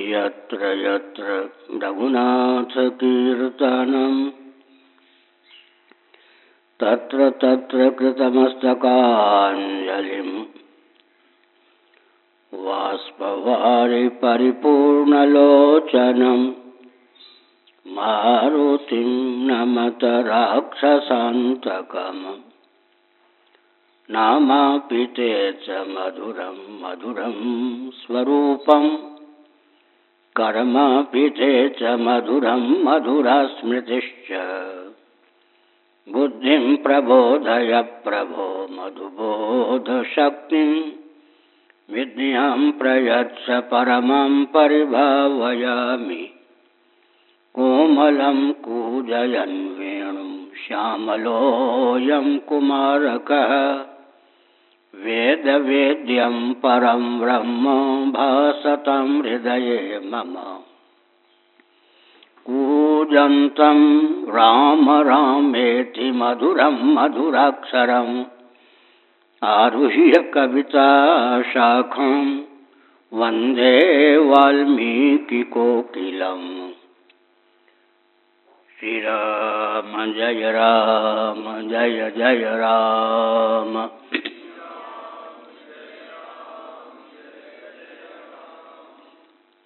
यत्र यत्र रघुनाथकीर्तनम्। तत्र तत्र कृतमस्तकाञ्जलिम् वाष्पवारि परिपूर्णलोचनम् मारुतिं नामापि ते च मधुरं मधुरं स्वरूपम् कर्मापि च मधुरं मधुरस्मृतिश्च। बुद्धिं प्रबोधय प्रभो मधुबोधशक्तिं। विद्यां प्रयच्छ परमं परिभावयामि। कोमलं कूजयन् वेणुं श्यामलोऽयं कुमारकः। वेदवेद्यं परं ब्रह्म भासतं हृदये मम। कूजन्तं राम रामेति मधुरं मधुराक्षरम् आरुह्य कविताशाखं वंदे वाल्मीकिकोकिलम् श्रीराम जय राम, जय जय राम।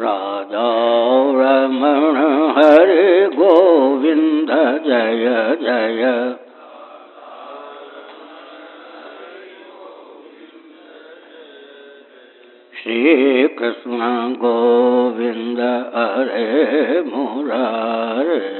राधा रमण हरे जय जय। कृष्ण हरे मुरारे।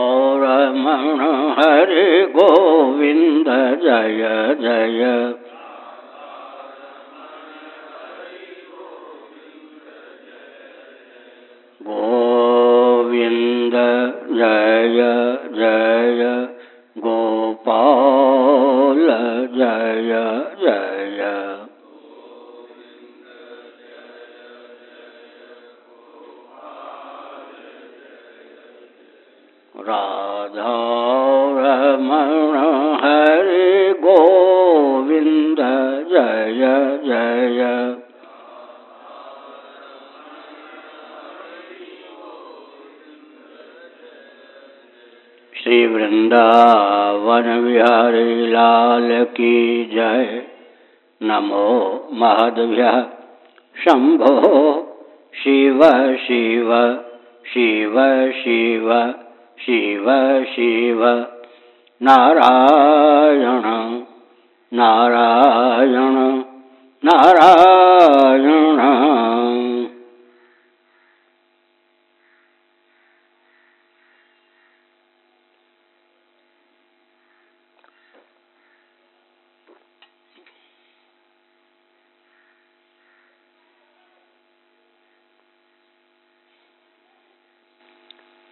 रमण हरे गोविंद जय जय। गोविंद जय जय। नमो महादव्य शंभो शिव शिव शिव शिव शिव शिव। नारायण नारायण नारायण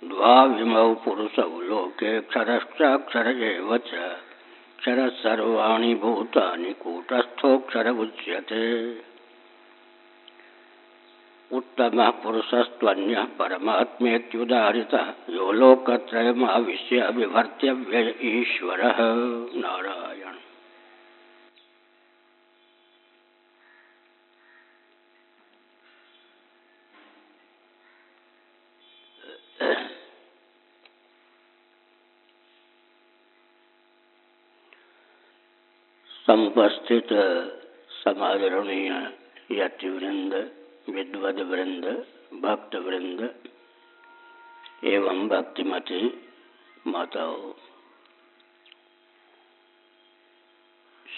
द्वाविमौ पुरुषौ एव च क्षरः सर्वाणि भूतानि कूटस्थोऽक्षर उच्यते उत्तमः पुरुषस्त्वन्यः परमात्मेत्युदाहृतः यो लोकत्रयमाविश्य विभर्त्य ईश्वरः। नारायण। समुपस्थित समादरणीय यतिवृंद विद्वद वृंद भक्त वृंद एवं भक्तिमती माताओं।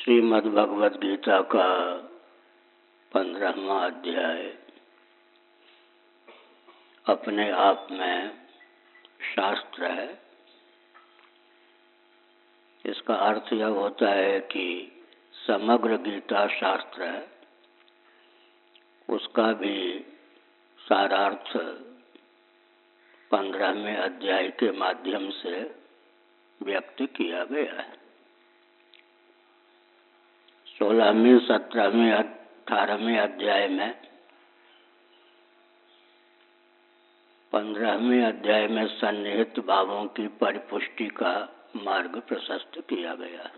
श्रीमद्भगवद गीता का पंद्रहवा अध्याय। अपने आप में शास्त्र है। इसका अर्थ यह होता है कि समग्र गीता शास्त्र है, उसका भी सारार्थ पंद्रहवें अध्याय के माध्यम से व्यक्त किया गया है। सोलहवें, सत्रहवें, अठारहवें अध्याय में, पंद्रहवें अध्याय में सन्निहित भावों की परिपुष्टि का मार्ग प्रशस्त किया गया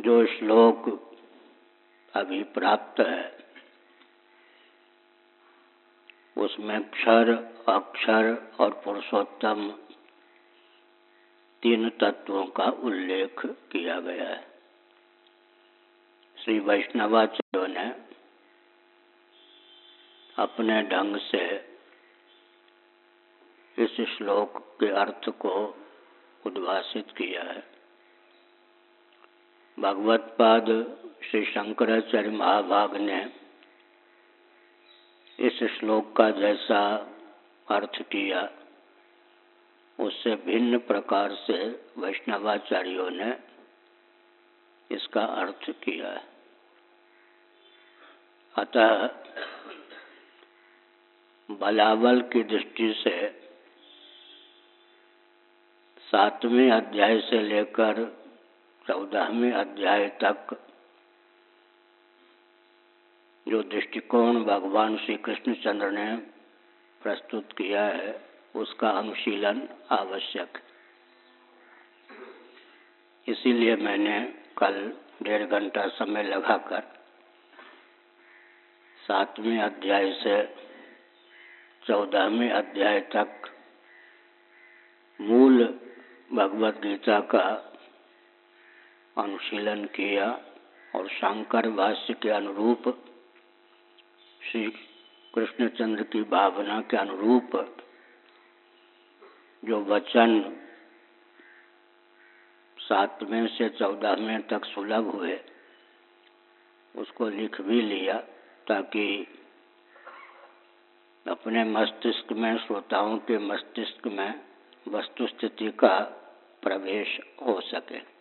जो श्लोक अभी प्राप्त है, उसमें क्षर, अक्षर और पुरुषोत्तम तीन तत्वों का उल्लेख किया गया है। श्री वैष्णवाचार्यों ने अपने ढंग से इस श्लोक के अर्थ को उद्भाषित किया है। भगवत पाद श्री शंकराचार्य महाभाग ने इस श्लोक का जैसा अर्थ किया, उससे भिन्न प्रकार से वैष्णवाचार्यों ने इसका अर्थ किया। अतः बलावल की दृष्टि से सातवें अध्याय से लेकर चौदहवें अध्याय तक जो दृष्टिकोण भगवान श्री कृष्णचंद्र ने प्रस्तुत किया है, उसका अनुशीलन आवश्यक। इसीलिए मैंने कल डेढ़ घंटा समय लगाकर सातवें अध्याय से चौदहवें अध्याय तक मूल भगवत गीता का अनुशीलन किया और शंकर भाष्य के अनुरूप, श्री कृष्णचंद्र की भावना के अनुरूप जो वचन सातवें से चौदहवें तक सुलभ हुए, उसको लिख भी लिया ताकि अपने मस्तिष्क में, श्रोताओं के मस्तिष्क में वस्तुस्थिति का प्रवेश हो सके।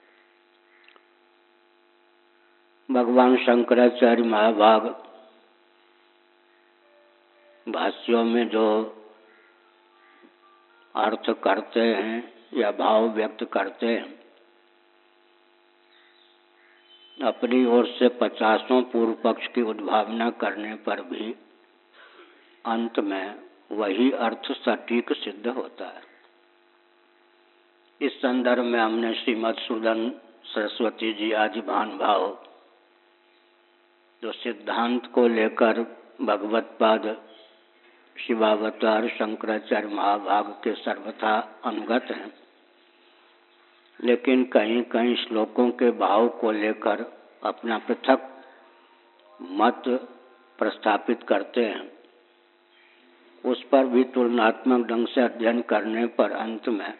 भगवान शंकराचार्य महाभाग भाष्यों में जो अर्थ करते हैं या भाव व्यक्त करते हैं, अपनी ओर से पचासों पूर्व पक्ष की उद्भावना करने पर भी अंत में वही अर्थ सटीक सिद्ध होता है। इस संदर्भ में हमने श्रीमद सुदन सरस्वती जी आदि भान भाव जो सिद्धांत को लेकर भगवत पद, शिवावतार, शंकराचार्य महाभाग के सर्वथा अनुगत हैं। लेकिन कहीं कहीं श्लोकों के भाव को लेकर अपना पृथक मत प्रस्थापित करते हैं। उस पर भी तुलनात्मक ढंग से अध्ययन करने पर अंत में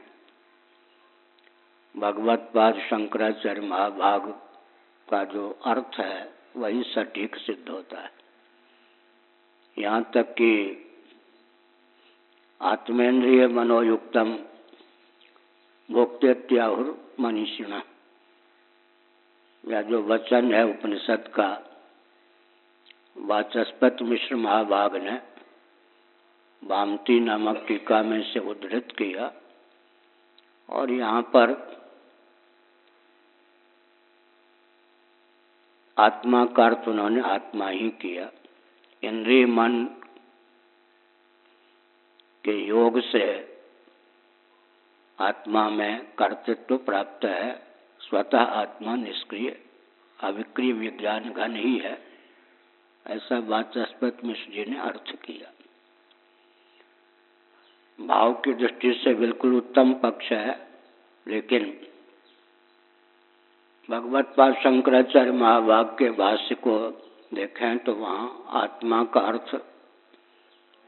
भगवत पाद, शंकराचार्य महाभाग का जो अर्थ है वही सटीक सिद्ध होता है। यहाँ तक कि आत्मेन्द्रिय मनोयुक्तम भोक्तेत्याहुर मनीषिण। या जो वचन है उपनिषद का, वाचस्पत मिश्र महाभाग ने बामती नामक टीका में से उद्धृत किया। और यहाँ पर आत्मा का अर्थ उन्होंने आत्मा ही किया। इंद्रिय मन के योग से आत्मा में कर्तृत्व प्राप्त है। स्वतः आत्मा निष्क्रिय, अविक्रिय विज्ञान घन ही है। ऐसा वाचस्पत मिश्र जी ने अर्थ किया। भाव की दृष्टि से बिल्कुल उत्तम पक्ष है, लेकिन भगवत पाद शंकराचार्य महाभाग के भाष्य को देखें तो वहाँ आत्मा का अर्थ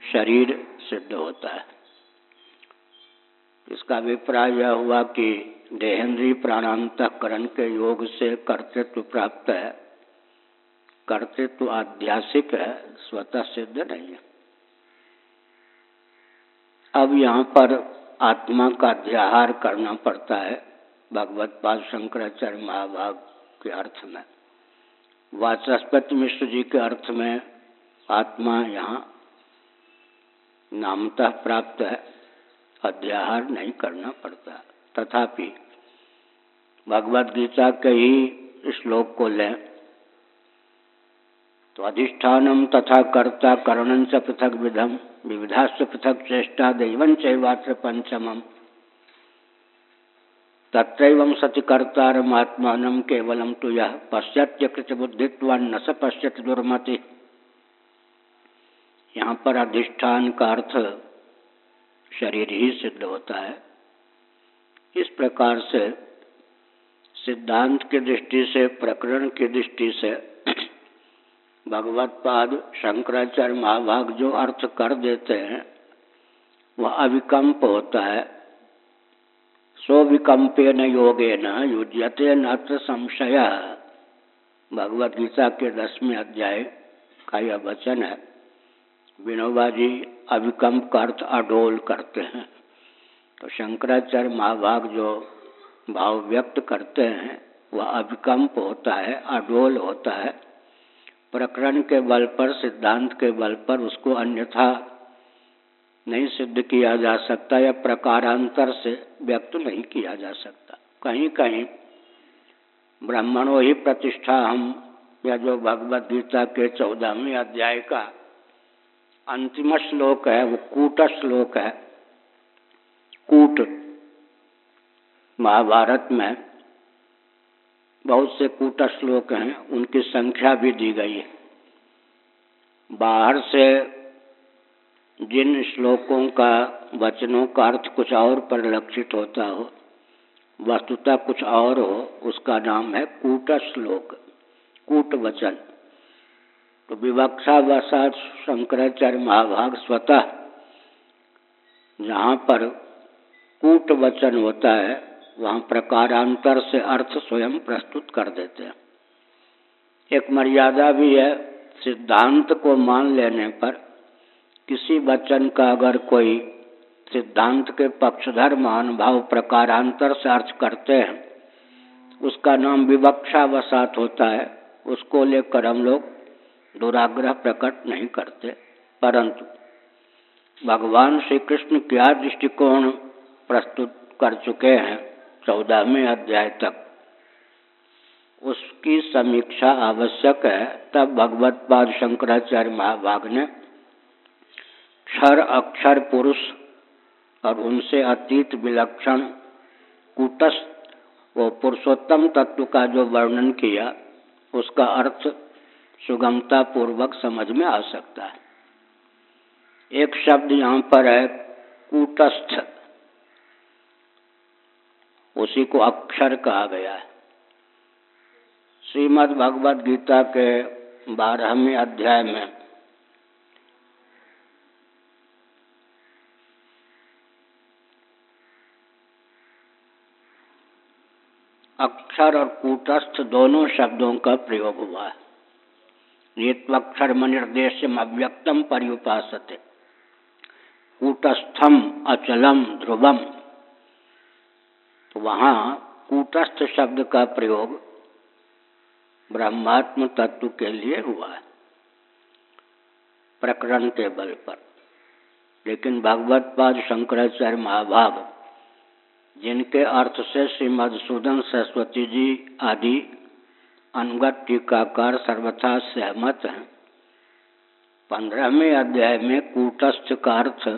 शरीर सिद्ध होता है। इसका अभिप्राय यह हुआ कि देहेंद्रीय प्राणांतकरण के योग से कर्तृत्व प्राप्त है। कर्तृत्व आध्यासिक है, स्वतः सिद्ध नहीं है। अब यहाँ पर आत्मा का अध्याहार करना पड़ता है। भगवत पाद शंकराचार्य महाभाग के अर्थ में। वाचस्पति मिश्र जी के अर्थ में आत्मा यहाँ नामतः प्राप्त है, अध्याहार नहीं करना पड़ता। तथापि भगवत गीता के ही श्लोक को लें तो अधिष्ठानम तथा कर्ता करणं से पृथक विधम विविधा से पृथक चेष्टा दैवन चैवात्र पंचमम। तत्रैवं सति कर्तारमात्मानं केवलम तो यह पश्चात्य कृत न स पश्यत दुर्मति। यहाँ पर अधिष्ठान का अर्थ शरीर ही सिद्ध होता है। इस प्रकार से सिद्धांत की दृष्टि से, प्रकरण की दृष्टि से भगवत पाद शंकराचार्य, महाभाग जो अर्थ कर देते हैं, वह अविकम्प होता है। स्विकम्पे न योगे न युजते न संशय। भगवत गीता के दसवें अध्याय का यह वचन है। विनोबा जी अविकम्प का अर्थ अडोल करते हैं। तो शंकराचार्य महाभाग जो भाव व्यक्त करते हैं, वह अभिकम्प होता है, अडोल होता है। प्रकरण के बल पर, सिद्धांत के बल पर उसको अन्यथा नहीं सिद्ध किया जा सकता या प्रकारांतर से व्यक्त नहीं किया जा सकता। कहीं कहीं ब्राह्मणों ही प्रतिष्ठा हम या जो भगवत गीता के चौदहवें अध्याय का अंतिम श्लोक है, वो कूट श्लोक है। कूट महाभारत में बहुत से कूट श्लोक हैं, उनकी संख्या भी दी गई है। बाहर से जिन श्लोकों का वचनों का अर्थ कुछ और परिलक्षित होता हो, वस्तुता कुछ और हो, उसका नाम है कूट श्लोक कूट वचन तो विवक्षा वसात शंकराचार्य महाभाग स्वतः जहाँ पर कूट वचन होता है, वहाँ प्रकारांतर से अर्थ स्वयं प्रस्तुत कर देते हैं। एक मर्यादा भी है सिद्धांत को मान लेने पर किसी वचन का अगर कोई सिद्धांत के पक्षधर महानुभाव प्रकारांतर से अर्थ करते हैं, उसका नाम विवक्षा वसात होता है, उसको लेकर हम लोग दुराग्रह प्रकट नहीं करते। परंतु भगवान श्री कृष्ण क्या दृष्टिकोण प्रस्तुत कर चुके हैं चौदहवें अध्याय तक, उसकी समीक्षा आवश्यक है। तब भगवत पाद शंकराचार्य महाभाग ने क्षर, अक्षर, पुरुष और उनसे अतीत, विलक्षण, कूटस्थ वो पुरुषोत्तम तत्व का जो वर्णन किया, उसका अर्थ सुगमता पूर्वक समझ में आ सकता है। एक शब्द यहाँ पर है, कूटस्थ। उसी को अक्षर कहा गया है। श्रीमद् भगवद गीता के बारहवें अध्याय में अक्षर और कूटस्थ दोनों शब्दों का प्रयोग हुआ। है नीत्वक्षर निर्देश अव्यक्तम पर्युपासते। कूटस्थम अचलम ध्रुवम। तो वहाँ कूटस्थ शब्द का प्रयोग ब्रह्मात्म तत्व के लिए हुआ। है प्रकरण के बल पर। लेकिन भगवत पाद शंकराचार्य महाभाग जिनके अर्थ से श्री मधुसूदन सरस्वती जी आदि अनुगत टीकाकार सर्वथा सहमत हैं। पंद्रहवें अध्याय में कूटस्थ का अर्थ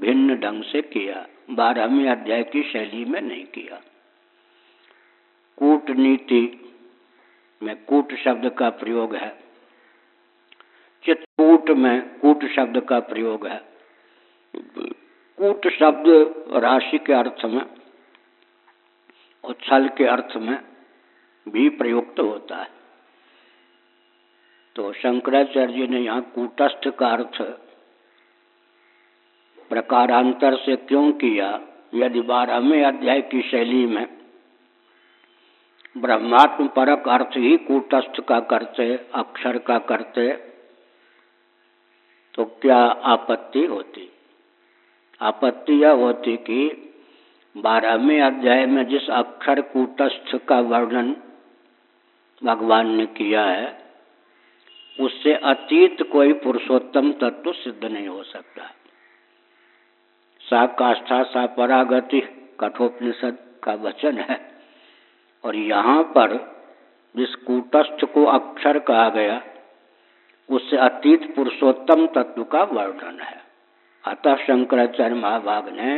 भिन्न ढंग से किया, बारहवें अध्याय की शैली में नहीं किया। कूटनीति में कूट शब्द का प्रयोग है। चित्रकूट में कूट शब्द का प्रयोग है। कूट शब्द राशि के अर्थ में, और छल के अर्थ में भी प्रयुक्त होता है। तो शंकराचार्य जी ने यहाँ कूटस्थ का अर्थ प्रकारांतर से क्यों किया? यदि बारहवें अध्याय की शैली में ब्रह्मात्म परक अर्थ ही कूटस्थ का करते, अक्षर का करते तो क्या आपत्ति होती? आपत्ति यह होती कि बारहवें अध्याय में जिस अक्षर कूटस्थ का वर्णन भगवान ने किया है, उससे अतीत कोई पुरुषोत्तम तत्व सिद्ध नहीं हो सकता। सा काष्ठा सा परागति कठोपनिषद का वचन है और यहाँ पर जिस कूटस्थ को अक्षर कहा गया, उससे अतीत पुरुषोत्तम तत्व का वर्णन है। अतः शंकराचार्य महाभाग ने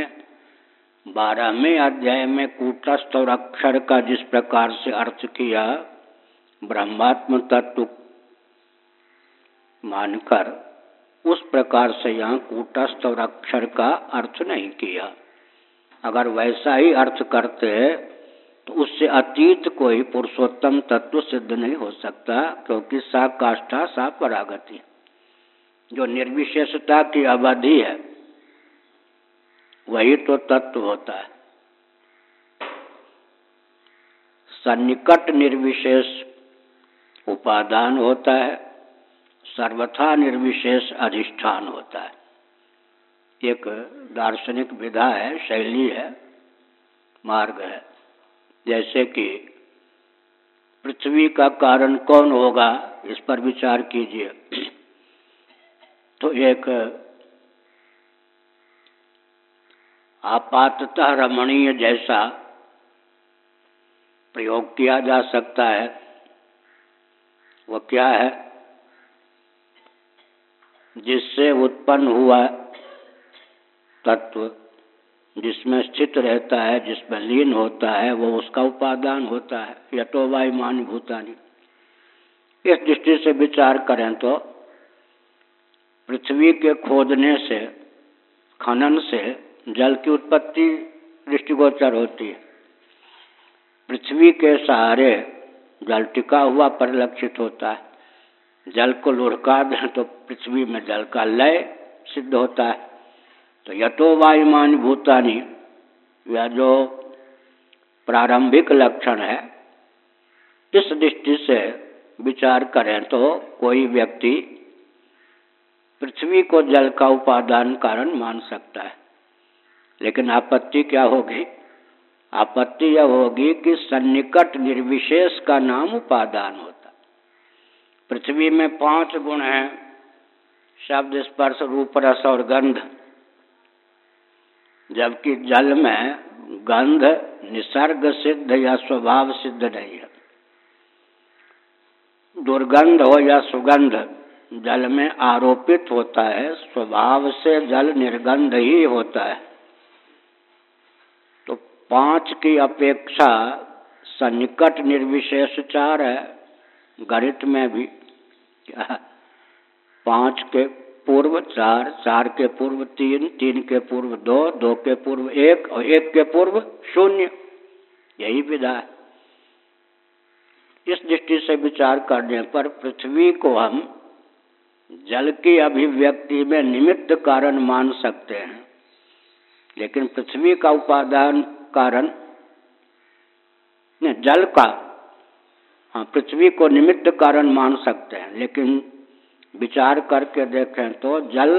बारहवें अध्याय में कूटस्थ और अक्षर का जिस प्रकार से अर्थ किया, ब्रह्मात्म तत्व मानकर उस प्रकार से यहाँ कूटस्थ और अक्षर का अर्थ नहीं किया। अगर वैसा ही अर्थ करते तो उससे अतीत कोई पुरुषोत्तम तत्व सिद्ध नहीं हो सकता, क्योंकि सा काष्ठा सा परागति जो निर्विशेषता की अवधि है, वही तो तत्व होता है। सन्निकट निर्विशेष उपादान होता है, सर्वथा निर्विशेष अधिष्ठान होता है। एक दार्शनिक विधा है, शैली है, मार्ग है। जैसे कि पृथ्वी का कारण कौन होगा, इस पर विचार कीजिए। तो एक आपातः रमणीय जैसा प्रयोग किया जा सकता है। वो क्या है? जिससे उत्पन्न हुआ तत्व, जिसमें स्थित रहता है, जिसमें लीन होता है, वो उसका उपादान होता है। यथो वायुमान भूतानी। इस दृष्टि से विचार करें तो पृथ्वी के खोदने से, खनन से जल की उत्पत्ति दृष्टिगोचर होती है। पृथ्वी के सहारे जल टिका हुआ परिलक्षित होता है। जल को लुढ़का दें तो पृथ्वी में जल का लय सिद्ध होता है। तो यथो वायुमान भूतानी, यह जो प्रारंभिक लक्षण है, इस दृष्टि से विचार करें तो कोई व्यक्ति पृथ्वी को जल का उपादान कारण मान सकता है। लेकिन आपत्ति क्या होगी? आपत्ति यह होगी कि सन्निकट निर्विशेष का नाम उपादान होता। पृथ्वी में पाँच गुण हैं, शब्द, स्पर्श, रूप, रस और गंध। जबकि जल में गंध निसर्ग सिद्ध या स्वभाव सिद्ध नहीं है। दुर्गंध हो या सुगंध जल में आरोपित होता है, स्वभाव से जल निर्गंध ही होता है। तो पाँच की अपेक्षा सन्निकट निर्विशेष चार है, गणित में भी। पाँच के पूर्व चार चार के पूर्व तीन तीन के पूर्व दो दो के पूर्व एक और एक के पूर्व शून्य। यही विधा है। इस दृष्टि से विचार करने पर पृथ्वी को हम जल की अभिव्यक्ति में निमित्त कारण मान सकते हैं। लेकिन पृथ्वी का उपादान कारण, नहीं, जल का हाँ पृथ्वी को निमित्त कारण मान सकते हैं। लेकिन विचार करके देखें तो जल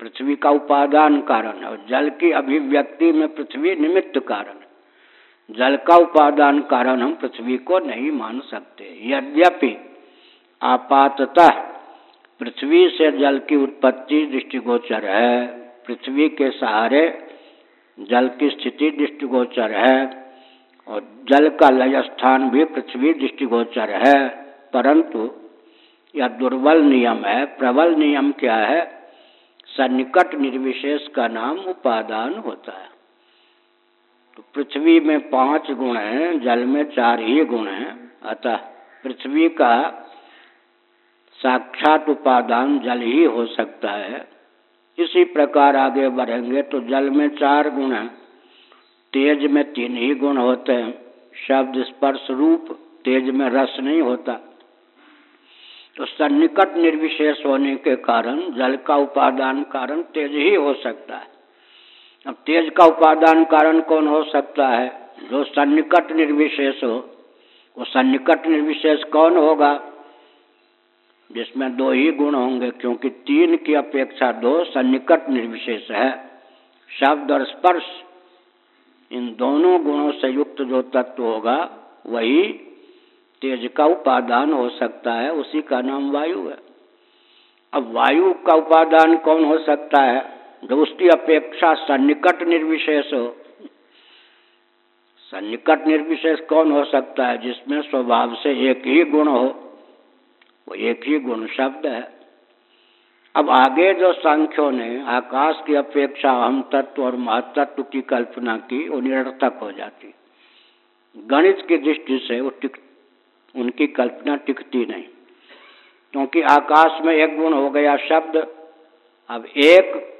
पृथ्वी का उपादान कारण है और जल की अभिव्यक्ति में पृथ्वी निमित्त कारण है। जल का उपादान कारण हम पृथ्वी को नहीं मान सकते। यद्यपि आपातः पृथ्वी से जल की उत्पत्ति दृष्टिगोचर है। पृथ्वी के सहारे जल की स्थिति दृष्टिगोचर है और जल का लय स्थान भी पृथ्वी दृष्टिगोचर है। परंतु यह दुर्बल नियम है। प्रबल नियम क्या है? सन्निकट निर्विशेष का नाम उपादान होता है। तो पृथ्वी में पाँच गुण हैं, जल में चार ही गुण हैं। अतः पृथ्वी का साक्षात उपादान जल ही हो सकता है। इसी प्रकार आगे बढ़ेंगे तो जल में चार गुण हैं। तेज में तीन ही गुण होते हैं। शब्द स्पर्श रूप तेज में रस नहीं होता। तो सन्निकट निर्विशेष होने के कारण जल का उपादान कारण तेज ही हो सकता है। अब तेज का उपादान कारण कौन हो सकता है? जो सन्निकट निर्विशेष हो, वो सन्निकट निर्विशेष कौन होगा? जिसमें दो ही गुण होंगे, क्योंकि तीन की अपेक्षा दो सन्निकट निर्विशेष है। शब्द और स्पर्श, इन दोनों गुणों से युक्त जो तत्व होगा, वही तेज का उपादान हो सकता है, उसी का नाम वायु है। अब वायु का उपादान कौन हो सकता है? जो उसकी अपेक्षा सन्निकट निर्विशेष हो। सन्निकट निर्विशेष कौन हो सकता है? जिसमें स्वभाव से एक ही गुण हो। वो एक ही गुण शब्द है। अब आगे जो सांख्यों ने आकाश की अपेक्षा अहम तत्व और महतत्व की कल्पना की, वो निरर्थक हो जाती। गणित की दृष्टि से वो टिक, उनकी कल्पना टिकती नहीं। क्योंकि आकाश में एक गुण हो गया शब्द, अब एक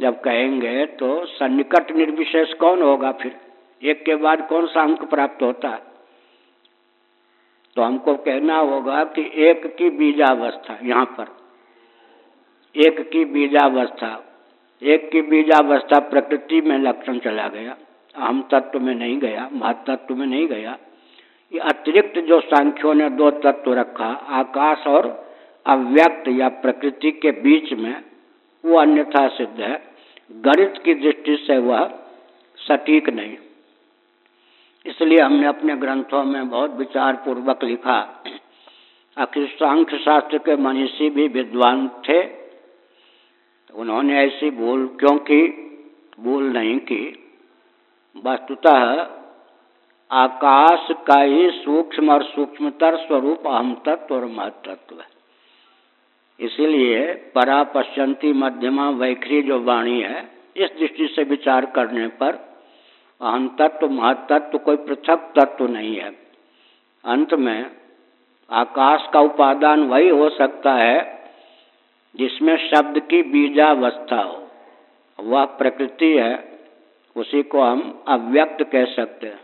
जब कहेंगे तो सन्निकट निर्विशेष कौन होगा फिर? एक के बाद कौन सा अंक प्राप्त होता है? तो हमको कहना होगा कि एक की बीजावस्था, यहाँ पर। एक की बीजावस्था, एक की बीजावस्था प्रकृति में लक्षण चला गया। हम तत्व में नहीं गया महतत्व में नहीं गया। ये अतिरिक्त जो सांख्यों ने दो तत्व रखा, आकाश और अव्यक्त या प्रकृति के बीच में, वो अन्यथा सिद्ध है। गणित की दृष्टि से वह सटीक नहीं। इसलिए हमने अपने ग्रंथों में बहुत विचार पूर्वक लिखा। आखिर सांख्य शास्त्र के मनीषी भी विद्वान थे। उन्होंने ऐसी भूल क्यों की? भूल नहीं की। वस्तुतः आकाश का ही सूक्ष्म और सूक्ष्मतर स्वरूप अहम तत्व और महतत्व है। इसीलिए परा पश्चंती मध्यमा वैखरी जो वाणी है, इस दृष्टि से विचार करने पर अहम तत्व महतत्व कोई पृथक तत्व नहीं है। अंत में आकाश का उपादान वही हो सकता है जिसमें शब्द की बीजावस्था हो। वह प्रकृति है, उसी को हम अव्यक्त कह सकते हैं।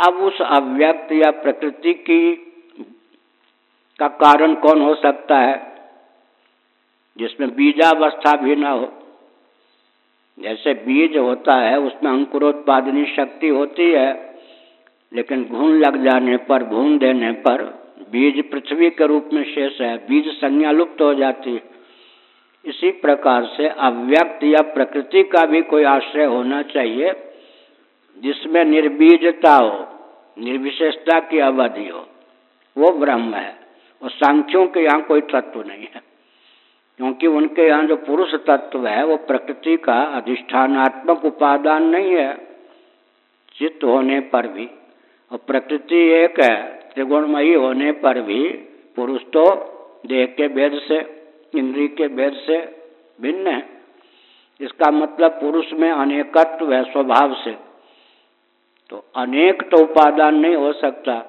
अब उस अव्यक्त या प्रकृति की का कारण कौन हो सकता है जिसमें बीजावस्था भी ना हो? जैसे बीज होता है, उसमें अंकुरोत्पादनी शक्ति होती है, लेकिन घून लग जाने पर, घून देने पर, बीज पृथ्वी के रूप में शेष है, बीज संज्ञा लुप्त हो जाती है। इसी प्रकार से अव्यक्त या प्रकृति का भी कोई आश्रय होना चाहिए, जिसमें निर्बीजता हो, निर्विशेषता की अवधि हो। वो ब्रह्म है, और सांख्यों के यहाँ कोई तत्व नहीं है। क्योंकि उनके यहाँ जो पुरुष तत्व है, वो प्रकृति का अधिष्ठानात्मक उपादान नहीं है, चित्त होने पर भी। और प्रकृति एक है, त्रिगुणमयी होने पर भी पुरुष तो देह के भेद से, इंद्रिय के भेद से भिन्न है। इसका मतलब पुरुष में अनेकत्व है स्वभाव से। तो अनेक तो उपादान नहीं हो सकता।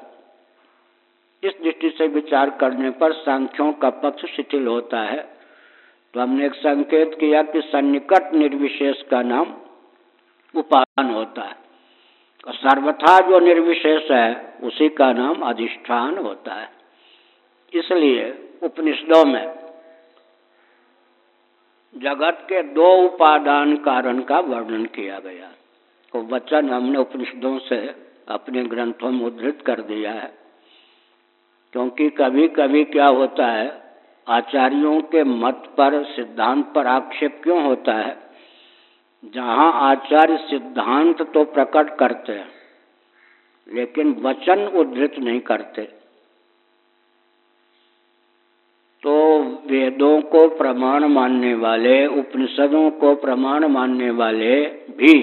इस दृष्टि से विचार करने पर सांख्यों का पक्ष शिथिल होता है। तो हमने एक संकेत किया कि सन्निकट निर्विशेष का नाम उपादान होता है। और सर्वथा जो निर्विशेष है, उसी का नाम अधिष्ठान होता है। इसलिए उपनिषदों में जगत के दो उपादान कारण का वर्णन किया गया। तो वचन हमने उपनिषदों से अपने ग्रंथों में उद्धृत कर दिया है। क्योंकि कभी कभी क्या होता है आचार्यों के मत पर सिद्धांत पर आक्षेप क्यों होता है? जहाँ आचार्य सिद्धांत तो प्रकट करते हैं, लेकिन वचन उद्धृत नहीं करते। तो वेदों को प्रमाण मानने वाले, उपनिषदों को प्रमाण मानने वाले भी,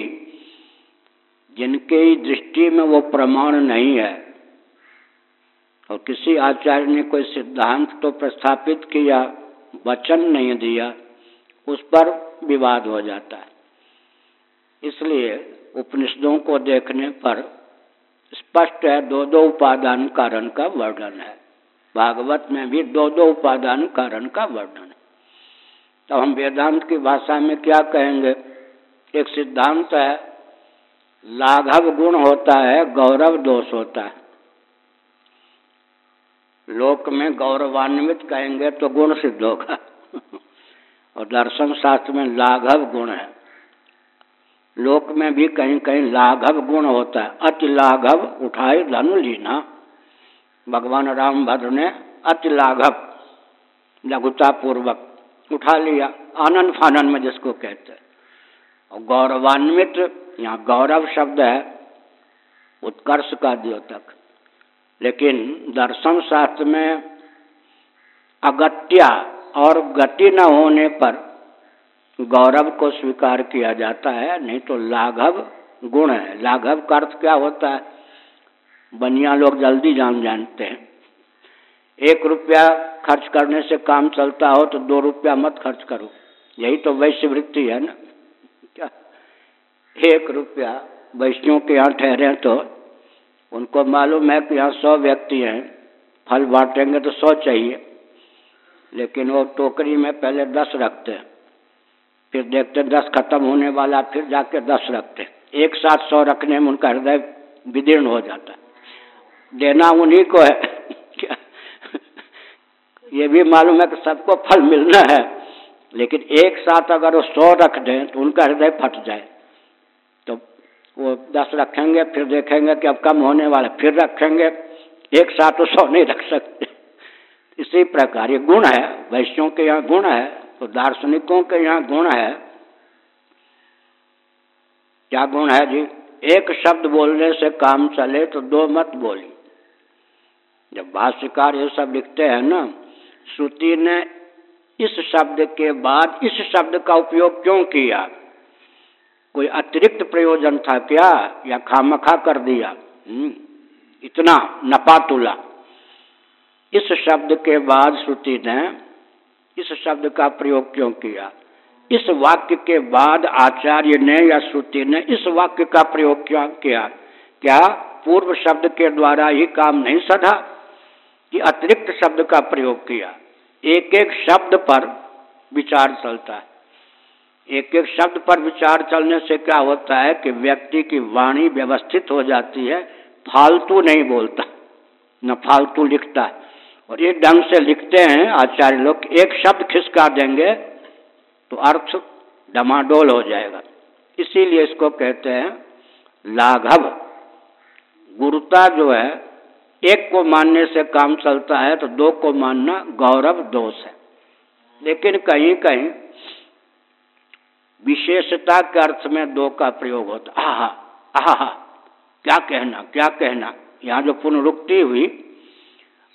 जिनके दृष्टि में वो प्रमाण नहीं है और किसी आचार्य ने कोई सिद्धांत तो प्रस्थापित किया, वचन नहीं दिया, उस पर विवाद हो जाता है। इसलिए उपनिषदों को देखने पर स्पष्ट है दो दो उपादान कारण का वर्णन है। भागवत में भी दो दो उपादान कारण का वर्णन है। तो हम वेदांत की भाषा में क्या कहेंगे? एक सिद्धांत है, लाघव गुण होता है, गौरव दोष होता है। लोक में गौरवान्वित कहेंगे तो गुण सिद्ध होगा। और दर्शन शास्त्र में लाघव गुण है। लोक में भी कहीं कहीं लाघव गुण होता है। अति लाघव उठाए धनु लीना। भगवान राम भद्र ने अति लाघव लघुता पूर्वक उठा लिया। आनंद फानन में जिसको कहते हैं। और गौरवान्वित, यहाँ गौरव शब्द है, उत्कर्ष का द्योतक। लेकिन दर्शन शास्त्र में अगत्या और गति न होने पर गौरव को स्वीकार किया जाता है, नहीं तो लाघव गुण है। लाघव का अर्थ क्या होता है? बनिया लोग जल्दी जान जानते हैं। एक रुपया खर्च करने से काम चलता हो तो दो रुपया मत खर्च करो। यही तो वैश्य वृत्ति है ना? क्या? एक रुपया वैश्यों के यहाँ ठहरे तो उनको मालूम है कि यहाँ सौ व्यक्ति हैं, फल बांटेंगे तो सौ चाहिए। लेकिन वो टोकरी में पहले दस रखते हैं, फिर देखते दस खत्म होने वाला, फिर जाके दस रखते एक साथ सौ रखने में उनका हृदय विदीर्ण हो जाता देना उन्हीं को है। ये भी मालूम है कि सबको फल मिलना है। लेकिन एक साथ अगर वो सौ रख दें तो उनका हृदय फट जाए। वो दस रखेंगे, फिर देखेंगे कि अब कम होने वाला, फिर रखेंगे। एक साथ तो सौ नहीं रख सकते। इसी प्रकार ये गुण है, वैश्यों के यहाँ गुण है तो दार्शनिकों के यहाँ गुण है। क्या गुण है जी? एक शब्द बोलने से काम चले तो दो मत बोली। जब भाष्यकार ये सब लिखते हैं ना, श्रुति ने इस शब्द के बाद इस शब्द का उपयोग क्यों किया? कोई अतिरिक्त प्रयोजन था क्या? या खामखा कर दिया? हम्म, इतना नपातुला। इस शब्द के बाद श्रुति ने इस शब्द का प्रयोग क्यों किया? इस वाक्य के बाद आचार्य ने या श्रुति ने इस वाक्य का प्रयोग क्यों किया? क्या पूर्व शब्द के द्वारा ही काम नहीं सधा कि अतिरिक्त शब्द का प्रयोग किया? एक एक शब्द पर विचार चलता है। एक एक शब्द पर विचार चलने से क्या होता है कि व्यक्ति की वाणी व्यवस्थित हो जाती है, फालतू नहीं बोलता, न फालतू लिखता है। और एक ढंग से लिखते हैं, आचार्य लोग, एक शब्द खिसका देंगे तो अर्थ डमाडोल हो जाएगा। इसीलिए इसको कहते हैं लाघव। गुरुता जो है, एक को मानने से काम चलता है तो दो को मानना गौरव दोष है। लेकिन कहीं कहीं विशेषता के अर्थ में दो का प्रयोग होता आहा आहा, क्या कहना क्या कहना? यहाँ जो पुनरुक्ति हुई,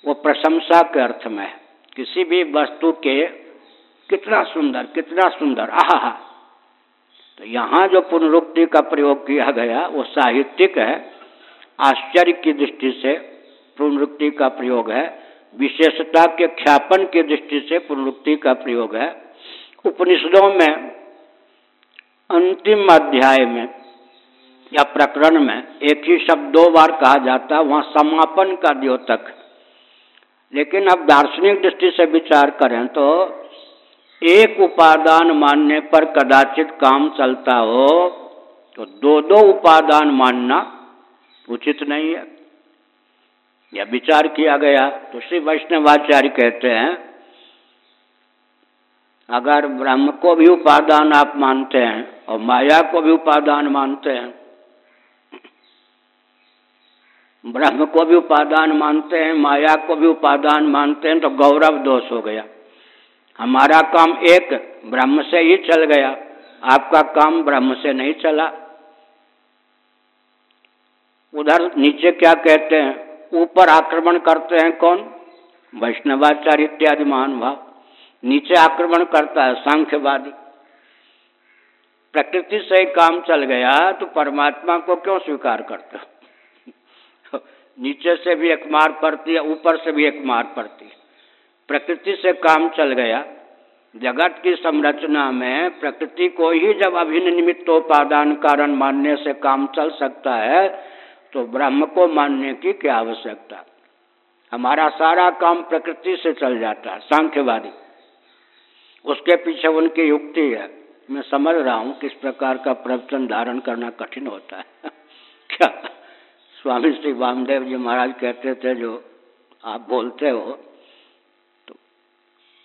वो प्रशंसा के अर्थ में है। किसी भी वस्तु के कितना सुंदर कितना सुंदर आहा। तो यहाँ जो पुनरुक्ति का प्रयोग किया गया, वो साहित्यिक है। आश्चर्य की दृष्टि से पुनरुक्ति का प्रयोग है। विशेषता के ख्यापन की दृष्टि से पुनरुक्ति का प्रयोग है। उपनिषदों में अंतिम अध्याय में या प्रकरण में एक ही शब्द दो बार कहा जाता है, वहाँ समापन का द्योतक लेकिन अब दार्शनिक दृष्टि से विचार करें तो एक उपादान मानने पर कदाचित काम चलता हो तो दो दो उपादान मानना उचित नहीं है। यह विचार किया गया तो श्री वैष्णवाचार्य कहते हैं अगर ब्रह्म को भी उपादान आप मानते हैं और माया को भी उपादान मानते हैं, ब्रह्म को भी उपादान मानते हैं, माया को भी उपादान मानते हैं तो गौरव दोष हो गया। हमारा काम एक, ब्रह्म से ही चल गया। आपका काम ब्रह्म से नहीं चला। उधर नीचे क्या कहते हैं? ऊपर आक्रमण करते हैं कौन? वैष्णवाचार्य इत्यादि महानुभाव। नीचे आक्रमण करता है, सांख्यवादी। प्रकृति से काम चल गया तो परमात्मा को क्यों स्वीकार करते नीचे से भी एक मार पड़ती है, ऊपर से भी एक मार पड़ती है। प्रकृति से काम चल गया। जगत की संरचना में प्रकृति को ही जब अभिन्न निमित्तोपादान कारण मानने से काम चल सकता है तो ब्रह्म को मानने की क्या आवश्यकता? हमारा सारा काम प्रकृति से चल जाता है, सांख्यवादी। उसके पीछे उनकी युक्ति है। मैं समझ रहा हूँ किस प्रकार का प्रवचन धारण करना कठिन होता है। क्या स्वामी श्री वामदेव जी महाराज कहते थे, जो आप बोलते हो तो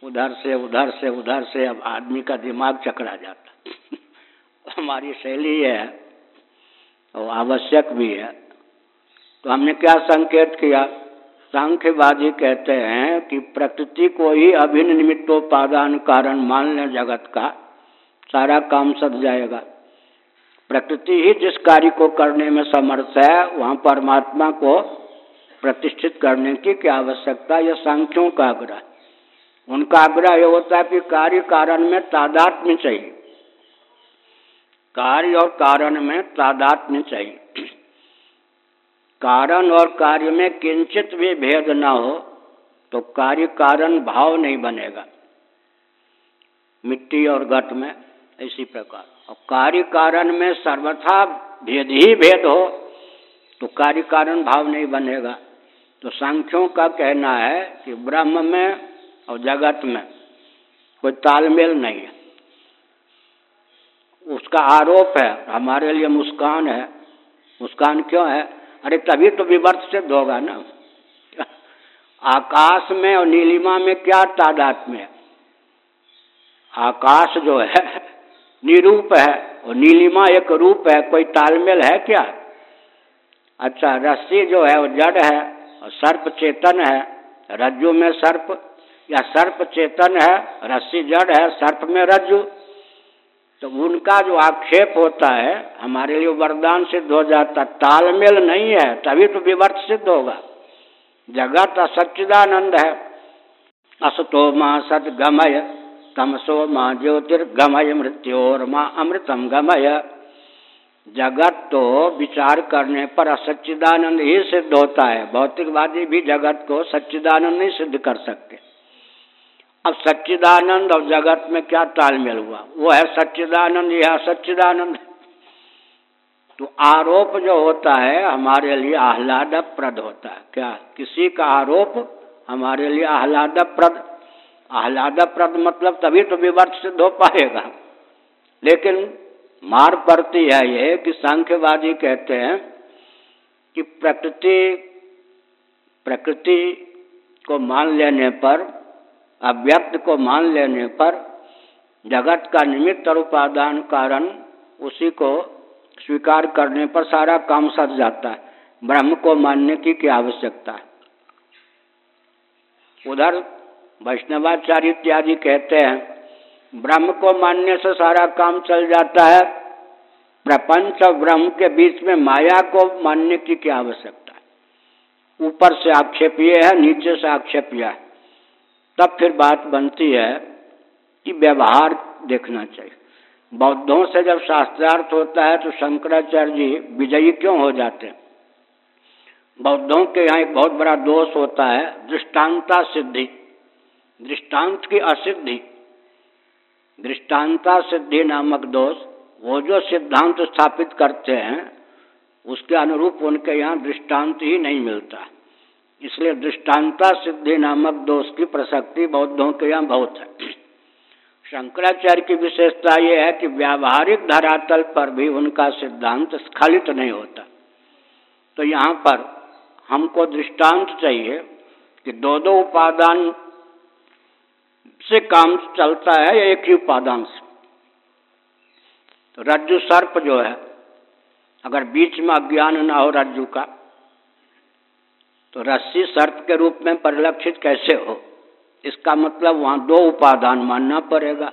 उधर से उधर से उधर से अब आदमी का दिमाग चकरा जाता हमारी शैली है, और आवश्यक भी है। तो हमने क्या संकेत किया? सांख्यवादी कहते हैं कि प्रकृति को ही अभिन्न निमित्तोपादान कारण मान लें जगत का सारा काम सद जाएगा। प्रकृति ही जिस कार्य को करने में समर्थ है, वहाँ परमात्मा को प्रतिष्ठित करने की क्या आवश्यकता, यह सांख्यों का आग्रह। उनका आग्रह यह होता है कि कार्य कारण में तादात्म्य चाहिए। कार्य और कारण में तादात्म्य चाहिए। कारण और कार्य में किंचित भी भेद न हो तो कार्य कारण भाव नहीं बनेगा। मिट्टी और घट में इसी प्रकार। और कार्य कारण में सर्वथा भेद ही भेद हो तो कार्य कारण भाव नहीं बनेगा। तो सांख्यों का कहना है कि ब्रह्म में और जगत में कोई तालमेल नहीं है। उसका आरोप है, हमारे लिए मुस्कान है। मुस्कान क्यों है? अरे तभी तो विवर्त सिद्ध होगा ना। आकाश में और नीलिमा में क्या तादात में आकाश जो है, निरूप है और नीलिमा एक रूप है, कोई तालमेल है क्या? अच्छा रस्सी जो है वो जड़ है और सर्प चेतन है, रज्जु में सर्प, या सर्प चेतन है, रस्सी जड़ है, सर्प में रज्जु। तो उनका जो आक्षेप होता है, हमारे लिए वरदान सिद्ध हो जाता, तालमेल नहीं है, तभी तो विवर्त सिद्ध होगा। जगत असच्चिदानंद है। असतो माँ सत गमय तमसो माँ ज्योतिर्गमय, मृत्योर माँ अमृतम गमय। जगत तो विचार करने पर असच्चिदानंद ही सिद्ध होता है। भौतिकवादी भी जगत को सच्चिदानंद नहीं सिद्ध कर सकते। अब सच्चिदानंद और जगत में क्या तालमेल हुआ? वो है सच्चिदानंद यह सच्चिदानंद। तो आरोप जो होता है, हमारे लिए आह्लादप्रद होता है। क्या? किसी का आरोप हमारे लिए आह्लादप्रद? आह्लादप्रद मतलब तभी तो विवर्त सिद्ध हो पाएगा। लेकिन मार पड़ती है ये कि सांख्यवादी कहते हैं कि प्रकृति प्रकृति को मान लेने पर अव्यक्त को मान लेने पर जगत का निमित्त और उपादान कारण उसी को स्वीकार करने पर सारा काम सज जाता है। ब्रह्म को मानने की क्या आवश्यकता? है उधर वैष्णवाचार्य इत्यादि कहते हैं, ब्रह्म को मानने से सारा काम चल जाता है। प्रपंच और ब्रह्म के बीच में माया को मानने की क्या आवश्यकता? है ऊपर से आक्षेप ये है, नीचे से आक्षेप यह है। तब फिर बात बनती है कि व्यवहार देखना चाहिए। बौद्धों से जब शास्त्रार्थ होता है तो शंकराचार्य जी विजयी क्यों हो जाते हैं? बौद्धों के यहाँ एक बहुत बड़ा दोष होता है, दृष्टांता सिद्धि। दृष्टांत की असिद्धि। दृष्टांता सिद्धि नामक दोष, वो जो सिद्धांत स्थापित करते हैं, उसके अनुरूप उनके यहाँ दृष्टांत ही नहीं मिलता। इसलिए दृष्टांता सिद्धि नामक दोष की प्रसक्ति बौद्धों के यहाँ बहुत है। शंकराचार्य की विशेषता ये है कि व्यावहारिक धरातल पर भी उनका सिद्धांत स्खलित नहीं होता। तो यहाँ पर हमको दृष्टांत चाहिए कि दो दो उपादान से काम चलता है या एक ही उपादान से। तो रज्जु सर्प जो है, अगर बीच में अज्ञान ना हो रज्जु का तो रस्सी सर्प के रूप में परिलक्षित कैसे हो? इसका मतलब वहाँ दो उपादान मानना पड़ेगा।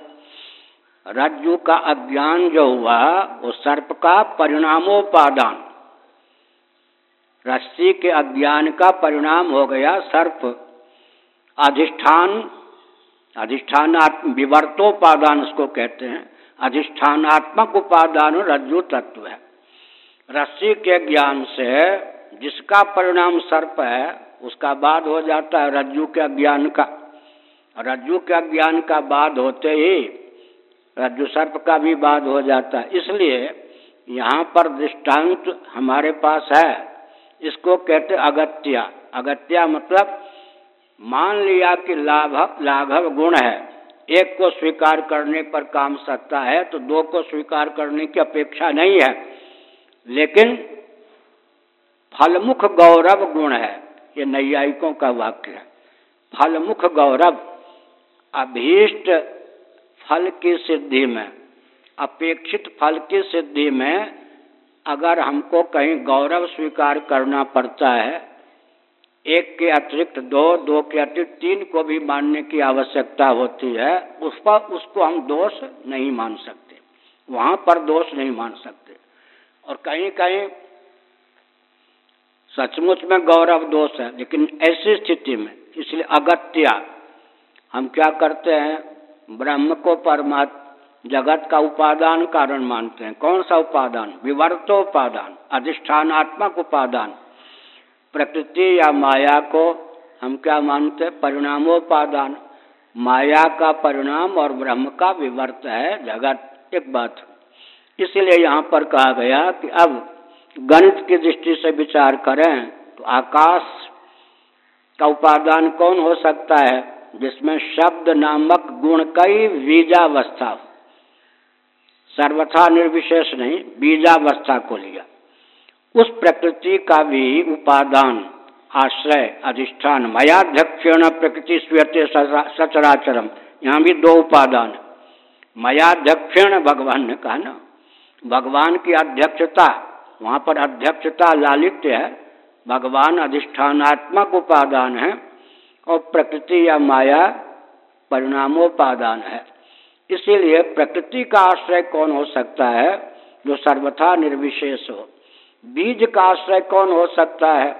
रज्जु का अज्ञान जो हुआ, वो सर्प का परिणामोपादान। रस्सी के अज्ञान का परिणाम हो गया सर्प। अधिष्ठान, अधिष्ठानात्म विवर्तोपादान उसको कहते हैं। अधिष्ठानात्मक उपादान रज्जु तत्व है। रस्सी के ज्ञान से जिसका परिणाम सर्प है, उसका बाद हो जाता है रज्जु के अज्ञान का। रज्जु के अज्ञान का बाद होते ही रज्जु सर्प का भी बाद हो जाता है। इसलिए यहाँ पर दृष्टांत हमारे पास है। इसको कहते अगत्या। अगत्या मतलब मान लिया कि लाभ, लाघव गुण है। एक को स्वीकार करने पर काम सकता है तो दो को स्वीकार करने की अपेक्षा नहीं है। लेकिन फलमुख गौरव गुण है। ये नैयायिकों का वाक्य है। फलमुख गौरव, अभीष्ट फल की सिद्धि में, अपेक्षित फल की सिद्धि में अगर हमको कहीं गौरव स्वीकार करना पड़ता है, एक के अतिरिक्त दो दो के अतिरिक्त तीन को भी मानने की आवश्यकता होती है, उस पर उसको हम दोष नहीं मान सकते। वहाँ पर दोष नहीं मान सकते। और कहीं कहीं सचमुच में गौरव दोष है, लेकिन ऐसी स्थिति में, इसलिए अगत्या, हम क्या करते हैं, ब्रह्म को परमात्मा, जगत का उपादान कारण मानते हैं। कौन सा उपादान? विवर्तोपादान अधिष्ठानात्मक उपादान। प्रकृति या माया को हम क्या मानते हैं? परिणामोपादान। माया का परिणाम और ब्रह्म का विवर्त है जगत, एक बात। इसलिए यहाँ पर कहा गया कि अब गणित की दृष्टि से विचार करें तो आकाश का उपादान कौन हो सकता है? जिसमें शब्द नामक गुण कई बीजावस्था। सर्वथा निर्विशेष नहीं, बीजावस्था को लिया। उस प्रकृति का भी उपादान, आश्रय, अधिष्ठान, मयाध्यक्षण प्रकृति स्वीयते सचराचरम। यहाँ भी दो उपादान मयाध्यक्षण भगवान ने कहा ना, भगवान की अध्यक्षता वहाँ पर अध्यक्षता लालित्य है, भगवान अधिष्ठानात्मक उपादान है और प्रकृति या माया परिणामोपादान है। इसीलिए प्रकृति का आश्रय कौन हो सकता है? जो सर्वथा निर्विशेष हो। बीज का आश्रय कौन हो सकता है?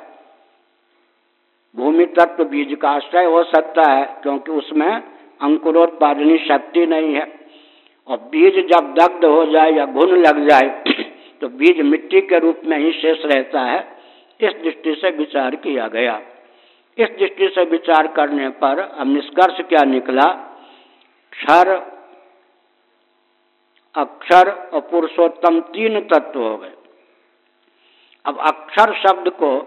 भूमि तत्व बीज का आश्रय हो सकता है, क्योंकि उसमें अंकुरोत्पादनी शक्ति नहीं है। और बीज जब दग्ध हो जाए या घुन लग जाए तो बीज मिट्टी के रूप में ही शेष रहता है, इस दृष्टि से विचार किया गया। इस दृष्टि से विचार करने पर अब निष्कर्ष क्या निकला? क्षर, अक्षर और पुरुषोत्तम तीन तत्व हो गए। अब अक्षर शब्द को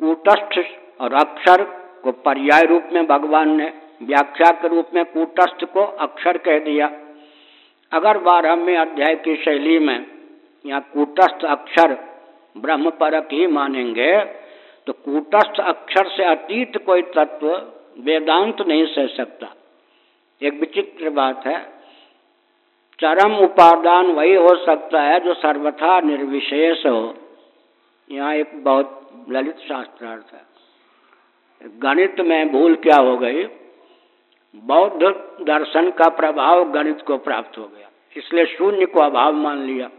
कूटस्थ और अक्षर को पर्याय रूप में भगवान ने व्याख्या के रूप में कूटस्थ को अक्षर कह दिया। अगर बारहवें अध्याय की शैली में या कूटस्थ अक्षर ब्रह्म परक ही मानेंगे तो कूटस्थ अक्षर से अतीत कोई तत्व वेदांत नहीं सह सकता। एक विचित्र बात है, चरम उपादान वही हो सकता है जो सर्वथा निर्विशेष हो। यहाँ एक बहुत ललित शास्त्रार्थ है। गणित में भूल क्या हो गई? बौद्ध दर्शन का प्रभाव गणित को प्राप्त हो गया। इसलिए शून्य को अभाव मान लिया।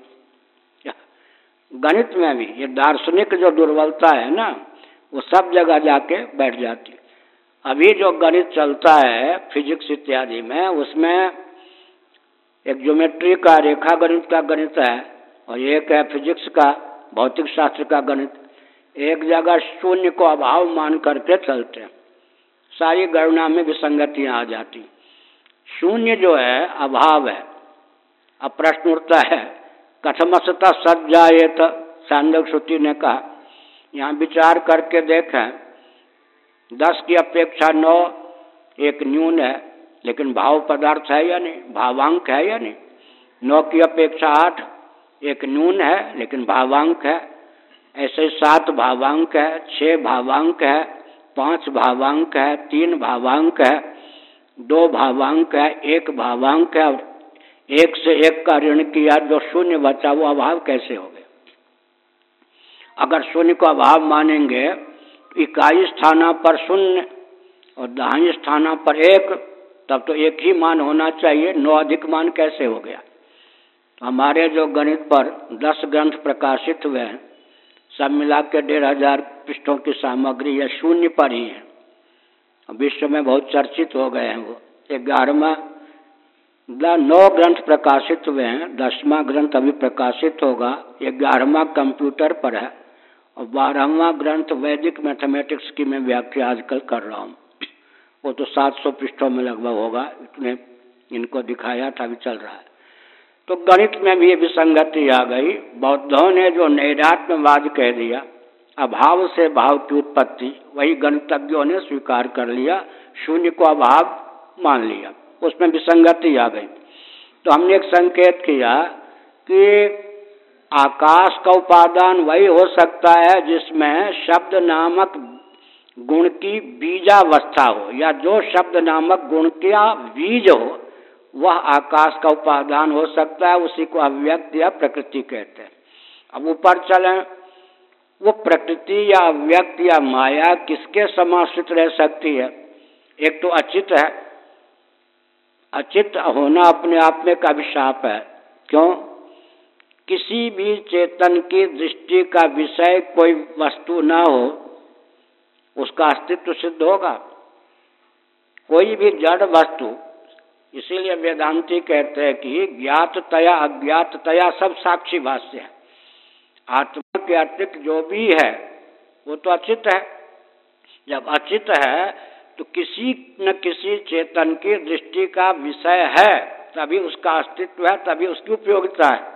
गणित में भी, ये दार्शनिक जो दुर्बलता है ना, वो सब जगह जाके बैठ जाती। अभी जो गणित चलता है फिजिक्स इत्यादि में, उसमें एक ज्योमेट्री का, रेखा गणित का गणित है, और एक है फिजिक्स का, भौतिक शास्त्र का गणित। एक जगह शून्य को अभाव मान करके चलते हैं। सारी गणना में विसंगतियाँ आ जाती। शून्य जो है, अभाव है अब प्रश्न है। कथमसता सज जाए तो सांदक श्रुति ने कहा, यहाँ विचार करके देखें, दस की अपेक्षा नौ एक न्यून है, लेकिन भाव पदार्थ है या नहीं, भावांक है या नहीं? नौ की अपेक्षा आठ, एक न्यून है, लेकिन भावांक है। ऐसे सात भावांक है छः भावांक है पाँच भावांक है, तीन भावांक है, दो भावांक है, एक भावांक है, और एक से एक का ऋण किया, जो शून्य बचा, वो अभाव कैसे हो गए अगर शून्य को अभाव मानेंगे तो इकाई स्थाना पर शून्य और दहाई स्थाना पर एक, तब तो एक ही मान होना चाहिए, नौ अधिक मान कैसे हो गया? तो हमारे जो गणित पर दस ग्रंथ प्रकाशित हुए हैं सब मिला के डेढ़ हज़ार पृष्ठों की सामग्री या शून्य पर ही है। विश्व में बहुत चर्चित हो गए हैं वो। ग्यारहवा नौ ग्रंथ प्रकाशित हुए हैं, दसवां ग्रंथ अभी प्रकाशित होगा ग्यारहवा कंप्यूटर पर है, और बारहवा ग्रंथ वैदिक मैथमेटिक्स की मैं व्याख्या आजकल कर रहा हूँ। वो तो 700 पृष्ठों में लगभग होगा, इतने इनको दिखाया था, अभी चल रहा है। तो गणित में भी विसंगति आ गई। बौद्धों ने जो नैरात्मवाद कह दिया, अभाव से भाव की उत्पत्ति, वही गणितज्ञों ने स्वीकार कर लिया, शून्य को अभाव मान लिया। उसमें विसंगति आ गई। तो हमने एक संकेत किया कि आकाश का उपादान वही हो सकता है जिसमें शब्द नामक गुण की बीजावस्था हो, या जो शब्द नामक गुण का बीज हो वह आकाश का उपादान हो सकता है, उसी को अव्यक्त या प्रकृति कहते हैं। अब ऊपर चले, वो प्रकृति या अव्यक्त या माया किसके समाश्रित रह सकती है? एक तो अचित है। अचित होना अपने आप में का अभिशाप है। क्यों? किसी भी चेतन की दृष्टि का विषय कोई वस्तु ना हो, उसका अस्तित्व सिद्ध होगा। कोई भी जड़ वस्तु इसीलिए वेदांती कहते हैं कि ज्ञात तया अज्ञात तया सब साक्षी भाष्य है। आत्मा के अतिरिक्त जो भी है, वो तो अचित है। जब अचित है तो किसी न किसी चेतन की दृष्टि का विषय है, तभी उसका अस्तित्व है, तभी उसकी उपयोगिता है।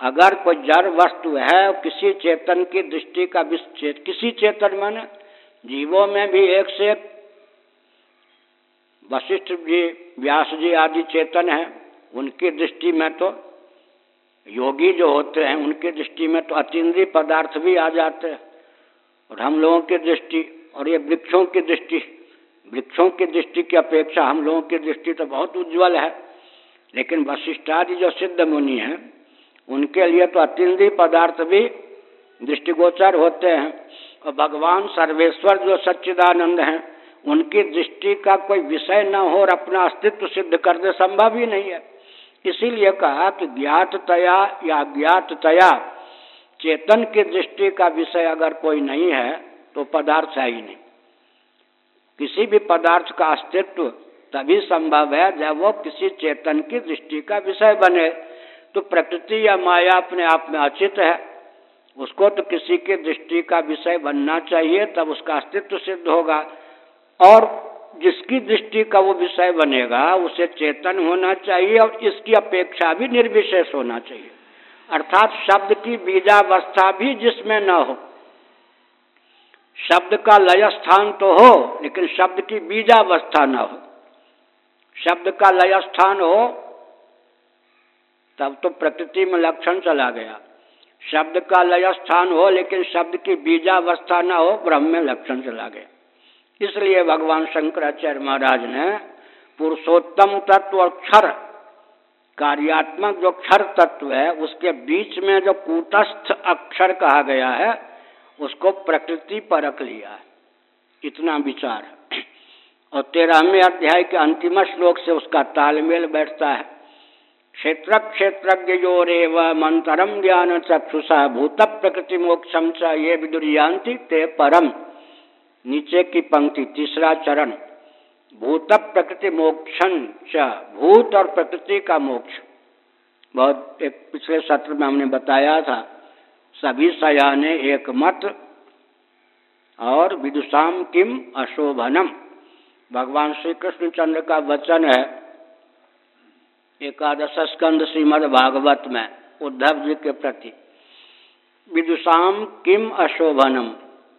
अगर कोई जड़ वस्तु है, किसी चेतन की दृष्टि का किसी चेतन मन, जीवों में भी एक से वशिष्ठ जी, व्यास जी आदि चेतन हैं, उनकी दृष्टि में तो योगी जो होते हैं, उनकी दृष्टि में तो अतीन्द्रीय पदार्थ भी आ जाते हैं। और हम लोगों की दृष्टि, और ये वृक्षों की दृष्टि, वृक्षों की दृष्टि की अपेक्षा हम लोगों की दृष्टि तो बहुत उज्जवल है। लेकिन वशिष्ठादि जो सिद्ध मुनि हैं, उनके लिए तो अतीन्द्रीय पदार्थ भी दृष्टिगोचर होते हैं। और भगवान सर्वेश्वर जो सच्चिदानंद हैं उनकी दृष्टि का कोई विषय न हो और अपना अस्तित्व सिद्ध कर दे, संभव ही नहीं है। इसीलिए कहा कि ज्ञाततया या ज्ञाततया, चेतन की दृष्टि का विषय अगर कोई नहीं है तो पदार्थ है ही नहीं। किसी भी पदार्थ का अस्तित्व तभी संभव है जब वो किसी चेतन की दृष्टि का विषय बने। तो प्रकृति या माया अपने आप में अचित है। उसको तो किसी की दृष्टि का विषय बनना चाहिए, तब उसका अस्तित्व सिद्ध होगा। और जिसकी दृष्टि का वो विषय बनेगा, उसे चेतन होना चाहिए और इसकी अपेक्षा भी निर्विशेष होना चाहिए। अर्थात शब्द की बीजावस्था भी जिसमें न हो। शब्द का लय स्थान तो हो, लेकिन शब्द की बीजावस्था न हो। शब्द का लय स्थान हो, तब तो प्रकृति में लक्षण चला गया। शब्द का लय स्थान हो, लेकिन शब्द की बीजावस्था न हो, ब्रह्म में लक्षण चला गया। इसलिए भगवान शंकराचार्य महाराज ने पुरुषोत्तम तत्व और क्षर, कार्यात्मक जो क्षर तत्व है, उसके बीच में जो कूटस्थ अक्षर कहा गया है, उसको प्रकृति पर रख लिया इतना विचार और तेरहवें अध्याय के अंतिम श्लोक से उसका तालमेल बैठता है। क्षेत्र क्षेत्रज्ञ योरेव मंतरम ज्ञान चक्षुषा भूत प्रकृति मोक्षम च ये विदुरियांति ते परम। नीचे की पंक्ति, तीसरा चरण, भूत प्रकृति मोक्षण च, भूत और प्रकृति का मोक्ष। बहुत एक पिछले सत्र में हमने बताया था, सभी सयाने एक मत और विदुषाम किम अशोभनम। भगवान श्री कृष्ण चंद्र का वचन है, एकादश स्कंद श्रीमद भागवत में, उद्धव जी के प्रति। विदुषाम किम अशोभनम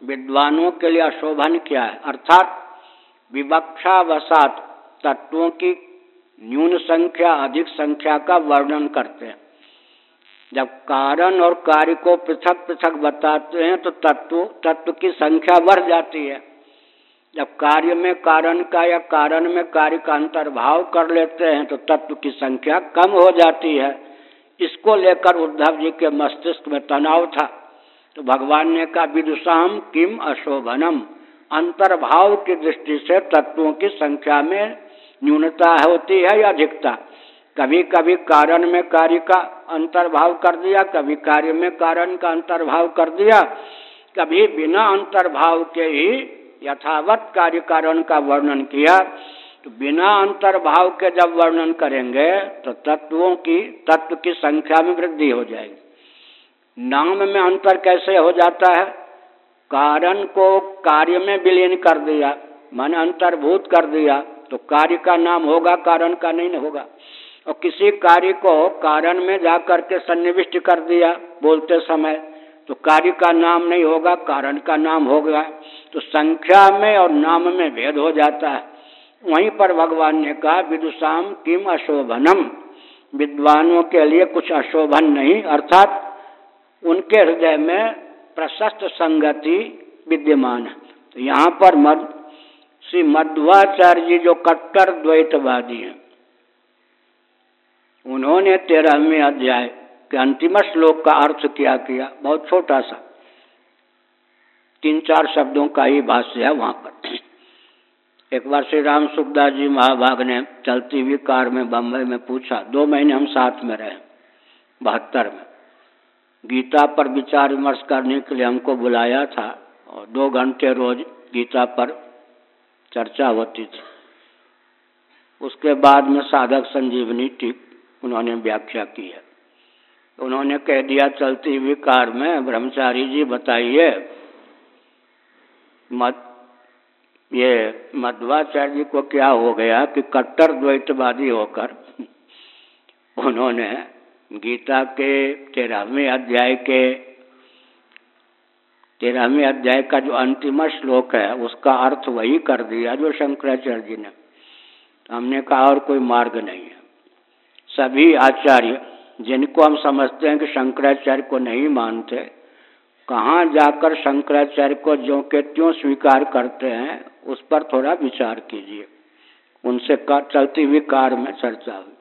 विद्वानों के लिए अशोभन क्या है। अर्थात विवक्षावसात तत्वों की न्यून संख्या, अधिक संख्या का वर्णन करते हैं। जब कारण और कार्य को पृथक पृथक बताते हैं तो तत्व तत्व की संख्या बढ़ जाती है। जब कार्य में कारण का या कारण में कार्य का अंतर्भाव कर लेते हैं तो तत्व की संख्या कम हो जाती है। इसको लेकर उद्धव जी के मस्तिष्क में तनाव था। तो भगवान ने कहा, विदुषाम किम अशोभनम? अंतर्भाव की दृष्टि से तत्वों की संख्या में न्यूनता होती है या अधिकता? कभी कभी कारण में कार्य का अंतर्भाव कर दिया, कभी कार्य में कारण का अंतर्भाव कर दिया, कभी बिना अंतर्भाव के ही यथावत कार्य कारण का वर्णन किया तो बिना अंतर्भाव के जब वर्णन करेंगे तो तत्वों की, तत्व की संख्या में वृद्धि हो जाएगी। नाम में अंतर कैसे हो जाता है? कारण को कार्य में विलीन कर दिया, मन अंतर्भूत कर दिया तो कार्य का नाम होगा, कारण का नहीं होगा। और किसी कार्य को कारण में जाकर के सन्निविष्ट कर दिया बोलते समय तो कार्य का नाम नहीं होगा, कारण का नाम होगा तो संख्या में और नाम में भेद हो जाता है। वहीं पर भगवान ने कहा विदुषाम किम अशोभनम? विद्वानों के लिए कुछ अशोभन नहीं, अर्थात उनके हृदय में प्रशस्त संगति विद्यमान है। तो यहाँ पर मद, श्री मध्वाचार्य जी जो कट्टर द्वैतवादी हैं, उन्होंने तेरहवें अध्याय के अंतिम श्लोक का अर्थ क्या किया? बहुत छोटा सा। तीन चार शब्दों का ही भाष्य है वहाँ पर। एक बार श्री राम सुखदास जी महाभाग ने चलती हुई कार में बम्बई में पूछा, दो महीने हम साथ में रहे, बहत्तर में? गीता पर विचार विमर्श करने के लिए हमको बुलाया था और दो घंटे रोज गीता पर चर्चा होती थी। उसके बाद में साधक संजीवनी टिप उन्होंने व्याख्या की है। उन्होंने कह दिया, चलती हुई कार में, ब्रह्मचारी जी बताइए मत ये मध्वाचार्य जी को क्या हो गया कि कट्टर द्वैतवादी होकर उन्होंने गीता के तेरहवें अध्याय के तेरहवें अध्याय का जो अंतिम श्लोक है, उसका अर्थ वही कर दिया जो शंकराचार्य जी ने। हमने कहा और कोई मार्ग नहीं है। सभी आचार्य, जिनको हम समझते हैं कि शंकराचार्य को नहीं मानते, कहाँ जाकर शंकराचार्य को जो के त्यों स्वीकार करते हैं, उस पर थोड़ा विचार कीजिए। उनसे चलती हुई कार में चर्चा हुई।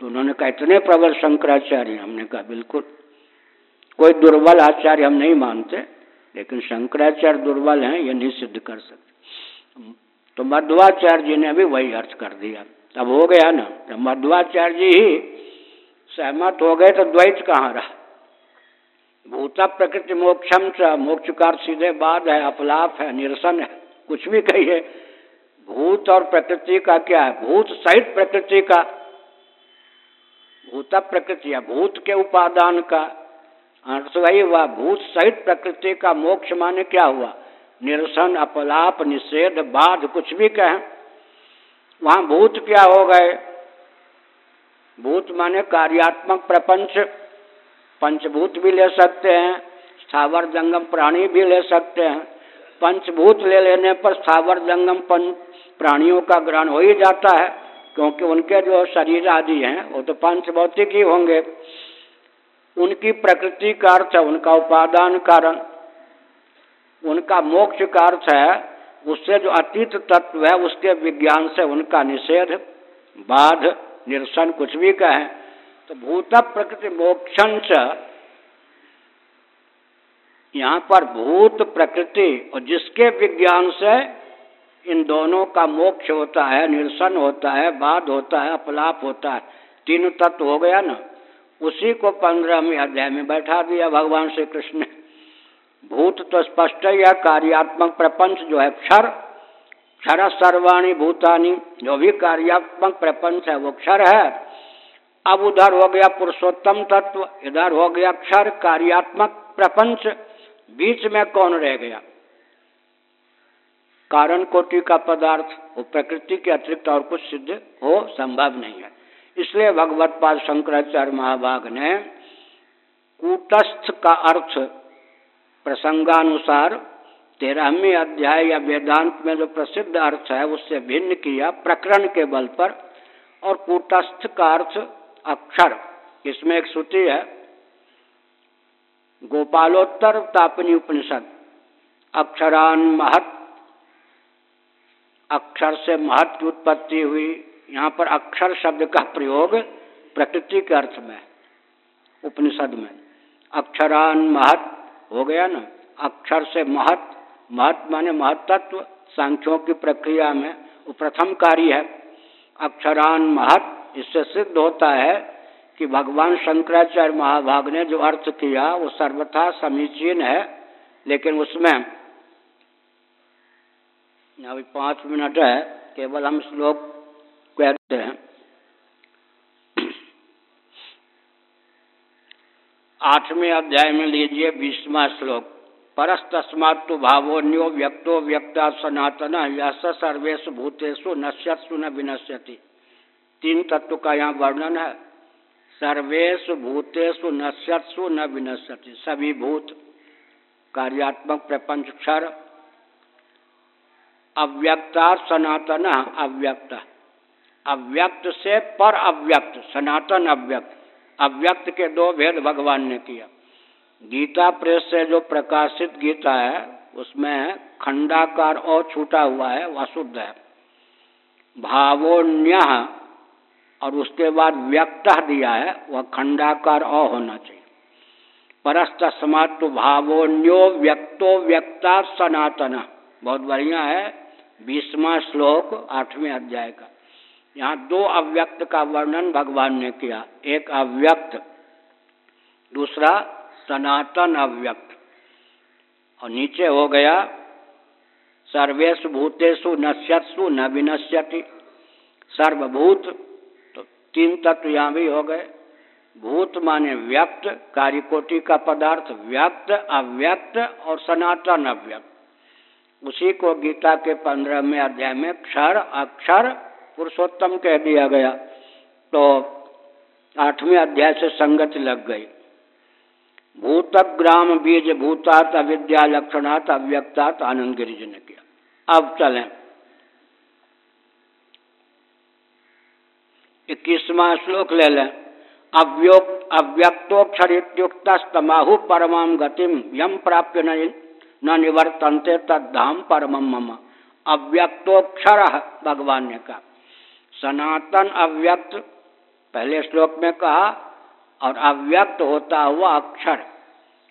तो उन्होंने कहा, इतने प्रबल शंकराचार्य हमने कहा, बिल्कुल। कोई दुर्बल आचार्य हम नहीं मानते, लेकिन शंकराचार्य दुर्बल हैं, ये नहीं सिद्ध कर सकते। तो मध्वाचार्य जी ने भी वही अर्थ कर दिया। अब हो गया ना जब मध्वाचार्य जी ही सहमत हो गए तो द्वैत कहाँ रहा? भूता प्रकृति मोक्षम च मोक्ष का सीधे बाद है, अपलाप है, निरसन है, कुछ भी कहिए। भूत और प्रकृति का क्या है? भूत सहित प्रकृति का भूत प्रकृति या भूत के उपादान का अर्थ वही हुआ। भूत सहित प्रकृति का मोक्ष माने क्या हुआ? निरसन, अपलाप, निषेध, बाध, कुछ भी कहें। वहाँ भूत क्या हो गए? भूत माने कार्यात्मक प्रपंच। पंचभूत भी ले सकते हैं, स्थावर, जंगम, प्राणी भी ले सकते हैं। पंचभूत ले लेने पर स्थावर, जंगम प्राणियों का ग्रहण हो ही जाता है। क्योंकि उनके जो शरीर आदि हैं, वो तो पंचभौतिक ही होंगे। उनकी प्रकृति का अर्थ है, उनका उपादान कारण। उनका मोक्ष का अर्थ है, उससे जो अतीत तत्व है, उसके विज्ञान से उनका निषेध, बाध, निरसन कुछ भी कहें तो भूत प्रकृति मोक्षण यहाँ पर भूत प्रकृति और जिसके विज्ञान से इन दोनों का मोक्ष होता है, निरसन होता है, बाध होता है, अपलाप होता है। तीन तत्व हो गया ना? उसी को पंद्रहवें अध्याय में बैठा दिया भगवान श्री कृष्ण ने। भूत तो स्पष्ट है, कार्यात्मक प्रपंच जो है, क्षर क्षर सर्वाणी भूतानी, जो भी कार्यात्मक प्रपंच है, वो क्षर है। अब उधर हो गया पुरुषोत्तम तत्व, इधर हो गया क्षर, कार्यात्मक प्रपंच, बीच में कौन रह गया? कारण कोटि का पदार्थ, वो प्रकृति के अतिरिक्त और कुछ सिद्ध हो संभव नहीं है। इसलिए भगवत पाद शंकराचार्य महाभाग ने कूटस्थ का अर्थ प्रसंगानुसार तेरहवीं अध्याय या वेदांत में जो प्रसिद्ध अर्थ है, उससे भिन्न किया प्रकरण के बल पर और कूटस्थ का अर्थ अक्षर। इसमें एक श्रुति है, गोपालोत्तर तापनी उपनिषद, अक्षरान महत अक्षर से महत्व की उत्पत्ति हुई। यहाँ पर अक्षर शब्द का प्रयोग प्रकृति के अर्थ में, उपनिषद में। अक्षरान महत हो गया ना? अक्षर से महत महत माने महत्त्व, सांख्यों की प्रक्रिया में वो प्रथम कार्य है। अक्षरान महत, इससे सिद्ध होता है कि भगवान शंकराचार्य महाभाग ने जो अर्थ किया, वो सर्वथा समीचीन है, लेकिन उसमें अभी पाँच मिनट है, केवल हम श्लोक कहते हैं। आठवें अध्याय में लीजिए बीसवा श्लोक। परस्तस्मात् तो भावोन्यो व्यक्तो व्यक्ता सनातन यश सर्वेश भूतेषु नश्यत्सु न विनश्यति। तीन तत्व का यहाँ वर्णन है। सर्वेश भूतेषु नश्यत्सु न विनश्यति। सभी भूत कार्यात्मक प्रपंच क्षर अव्यक्ता सनातन अव्यक्त। अव्यक्त से पर अव्यक्त, सनातन अव्यक्त। अव्यक्त के दो भेद भगवान ने किया। गीता प्रेस से जो प्रकाशित गीता है, उसमें खंडाकार और छूटा हुआ है, वह शुद्ध है। भावोन्य, और उसके बाद व्यक्त दिया है, वह खंडाकार अ होना चाहिए। परस्त समात्व भावोन्यो व्यक्तो व्यक्ता सनातन। बहुत बढ़िया है बीसवा श्लोक, आठवें अध्याय का। यहाँ दो अव्यक्त का वर्णन भगवान ने किया। एक अव्यक्त, दूसरा सनातन अव्यक्त। और नीचे हो गया सर्वेश भूतेषु नश्यत्सु न विनश्यति। सर्वभूत तो तीन तत्व यहाँ भी हो गए। भूत माने व्यक्त कार्यकोटि का पदार्थ, व्यक्त, अव्यक्त और सनातन अव्यक्त। उसी को गीता के पंद्रहवें अध्याय में क्षर, अक्षर, पुरुषोत्तम कह दिया गया। तो आठवें अध्याय से संगत लग गई। भूतग्राम बीज भूतात, अविद्या लक्षणात, अव्यक्तात, आनंद गिरिज ने किया। अब चलें। इक्कीसवा श्लोक ले लें। अव्योक अव्यक्तोक्षरित्युक्त स्तमाहु परमाम गतिम यम प्राप्य न निवर्तनते तद्धाम परम मम। अव्यक्तोक्षर भगवान ने कहा। सनातन अव्यक्त, पहले श्लोक में कहा, और अव्यक्त होता हुआ अक्षर।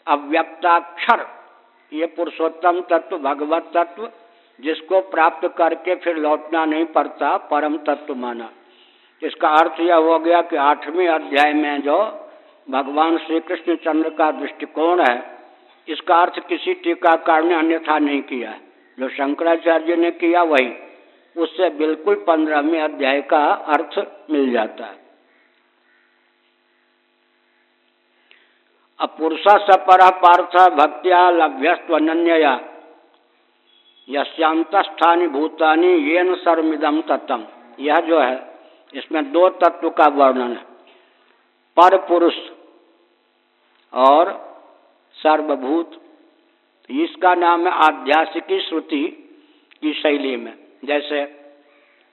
अव्यक्ताक्षर, ये पुरुषोत्तम तत्व, भगवत तत्व, जिसको प्राप्त करके फिर लौटना नहीं पड़ता, परम तत्व माना। इसका अर्थ यह हो गया कि आठवें अध्याय में जो भगवान श्री कृष्ण चंद्र का दृष्टिकोण है इसका अर्थ किसी टीकाकार ने अन्यथा नहीं किया जो शंकराचार्य ने किया वही, उससे बिल्कुल पंद्रहवें अध्याय का अर्थ मिल जाता है। अपुरुष सपर पार्थ भक्तिया लभ्यस्वन्यया यश्यांतस्थानी भूतानी ये न सर्वमिदम तत्म यह जो है, इसमें दो तत्व का वर्णन है। पर पुरुष और सर्वभूत। इसका नाम है आध्यासिकी श्रुति की शैली में। जैसे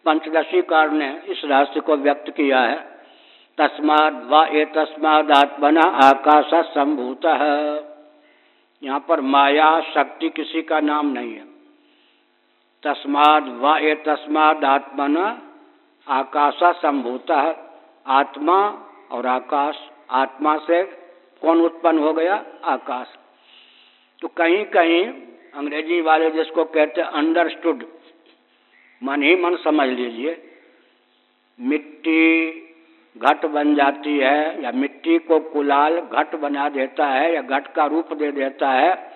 पंचदशी कार ने इस रहस्य को व्यक्त किया है, तस्माद व ए तस्माद आत्मना आकाश संभूत। यहाँ पर माया शक्ति किसी का नाम नहीं है। तस्माद व ए तस्माद आत्मना आकाश संभूत। आत्मा और आकाश, आत्मा से कौन उत्पन्न हो गया? आकाश। तो कहीं कहीं अंग्रेज़ी वाले जिसको कहते अंडरस्टूड मन ही मन समझ लीजिए, मिट्टी घट बन जाती है, या मिट्टी को कुलाल घट बना देता है, या घट का रूप दे देता है,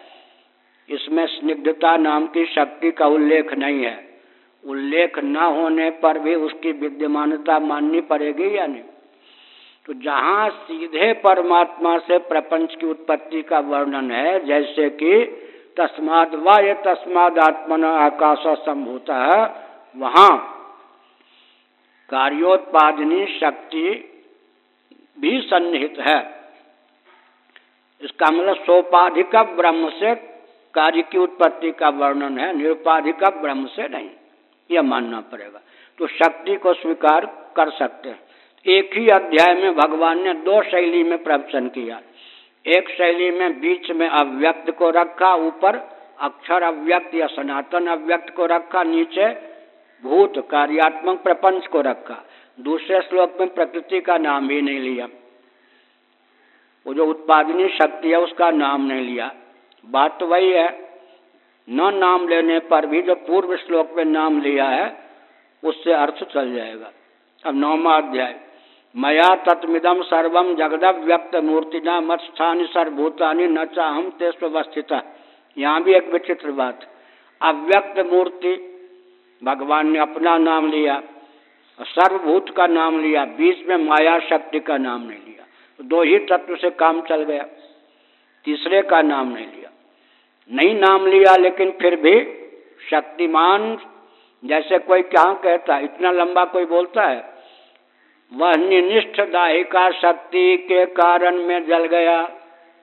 इसमें स्निग्धता नाम की शक्ति का उल्लेख नहीं है। उल्लेख न होने पर भी उसकी विद्यमानता माननी पड़ेगी या नहीं? तो जहाँ सीधे परमात्मा से प्रपंच की उत्पत्ति का वर्णन है, जैसे कि तस्माद व ये तस्माद आत्मन आकाश संभूता है, वहाँ कार्योत्पादनी शक्ति भी सन्निहित है। इसका मतलब सोपाधिक ब्रह्म से कार्य की उत्पत्ति का वर्णन है, निरुपाधिक ब्रह्म से नहीं, यह मानना पड़ेगा। तो शक्ति को स्वीकार कर सकते हैं। एक ही अध्याय में भगवान ने दो शैली में प्रवचन किया। एक शैली में बीच में अव्यक्त को रखा, ऊपर अक्षर अव्यक्त या सनातन अव्यक्त को रखा, नीचे भूत कार्यात्मक प्रपंच को रखा। दूसरे श्लोक में प्रकृति का नाम भी नहीं लिया। वो जो उत्पादनी शक्ति है, उसका नाम नहीं लिया। बात तो वही है, न नाम लेने पर भी जो पूर्व श्लोक में नाम लिया है, उससे अर्थ चल जाएगा। अब नौमा अध्याय। मया तत्मिदम सर्वम जगद व्यक्त मूर्तिना मत स्थानी सर्वभूतानी न चाहम तेस्वस्थित यहाँ भी एक विचित्र बात। अव्यक्त मूर्ति भगवान ने अपना नाम लिया और सर्वभूत का नाम लिया, बीच में माया शक्ति का नाम नहीं लिया। दो ही तत्व से काम चल गया, तीसरे का नाम नहीं लिया। नहीं नाम लिया, लेकिन फिर भी शक्तिमान, जैसे कोई क्या कहता है, इतना लंबा कोई बोलता है? वह निनिष्ठ दाहिका शक्ति के कारण मैं जल गया।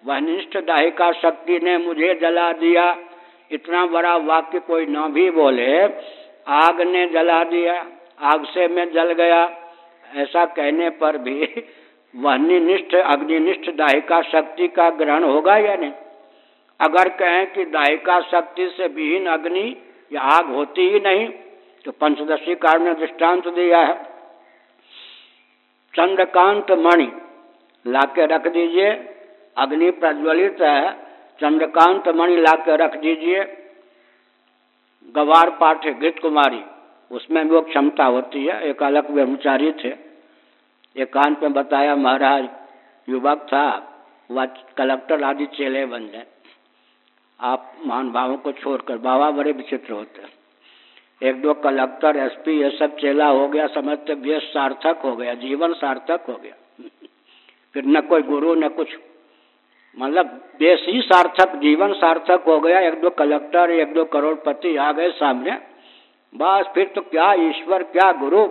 वह निष्ठ दाहिका शक्ति ने मुझे जला दिया। इतना बड़ा वाक्य कोई ना भी बोले, आग ने जला दिया। आग से मैं जल गया। ऐसा कहने पर भी वह वहनिनिष्ठ, अग्निनिष्ठ दाहिका शक्ति का ग्रहण होगा या नहीं? अगर कहें कि दाहिका शक्ति से विहीन अग्नि या आग होती ही नहीं तो पंचदशी कार ने दृष्टांत दिया है। चंद्रकांत मणि ला के रख दीजिए। अग्नि प्रज्वलित है। चंद्रकांत मणि ला के रख दीजिए। गवार पाठ है गीत कुमारी। उसमें भी वो क्षमता होती है। एक अलग ब्रह्मचारी थे। एकांत में बताया, महाराज, युवक था। वह कलेक्टर आदि चेले बन जाए आप मान भावों को छोड़कर बाबा बड़े विचित्र होते हैं। एक दो कलेक्टर, एसपी, ये सब चेला हो गया समझते बेस सार्थक हो गया, जीवन सार्थक हो गया। फिर न कोई गुरु, न कुछ। मतलब बेस ही सार्थक, जीवन सार्थक हो गया, एक दो कलेक्टर, एक दो करोड़पति आ गए सामने। बस फिर तो क्या ईश्वर, क्या गुरु,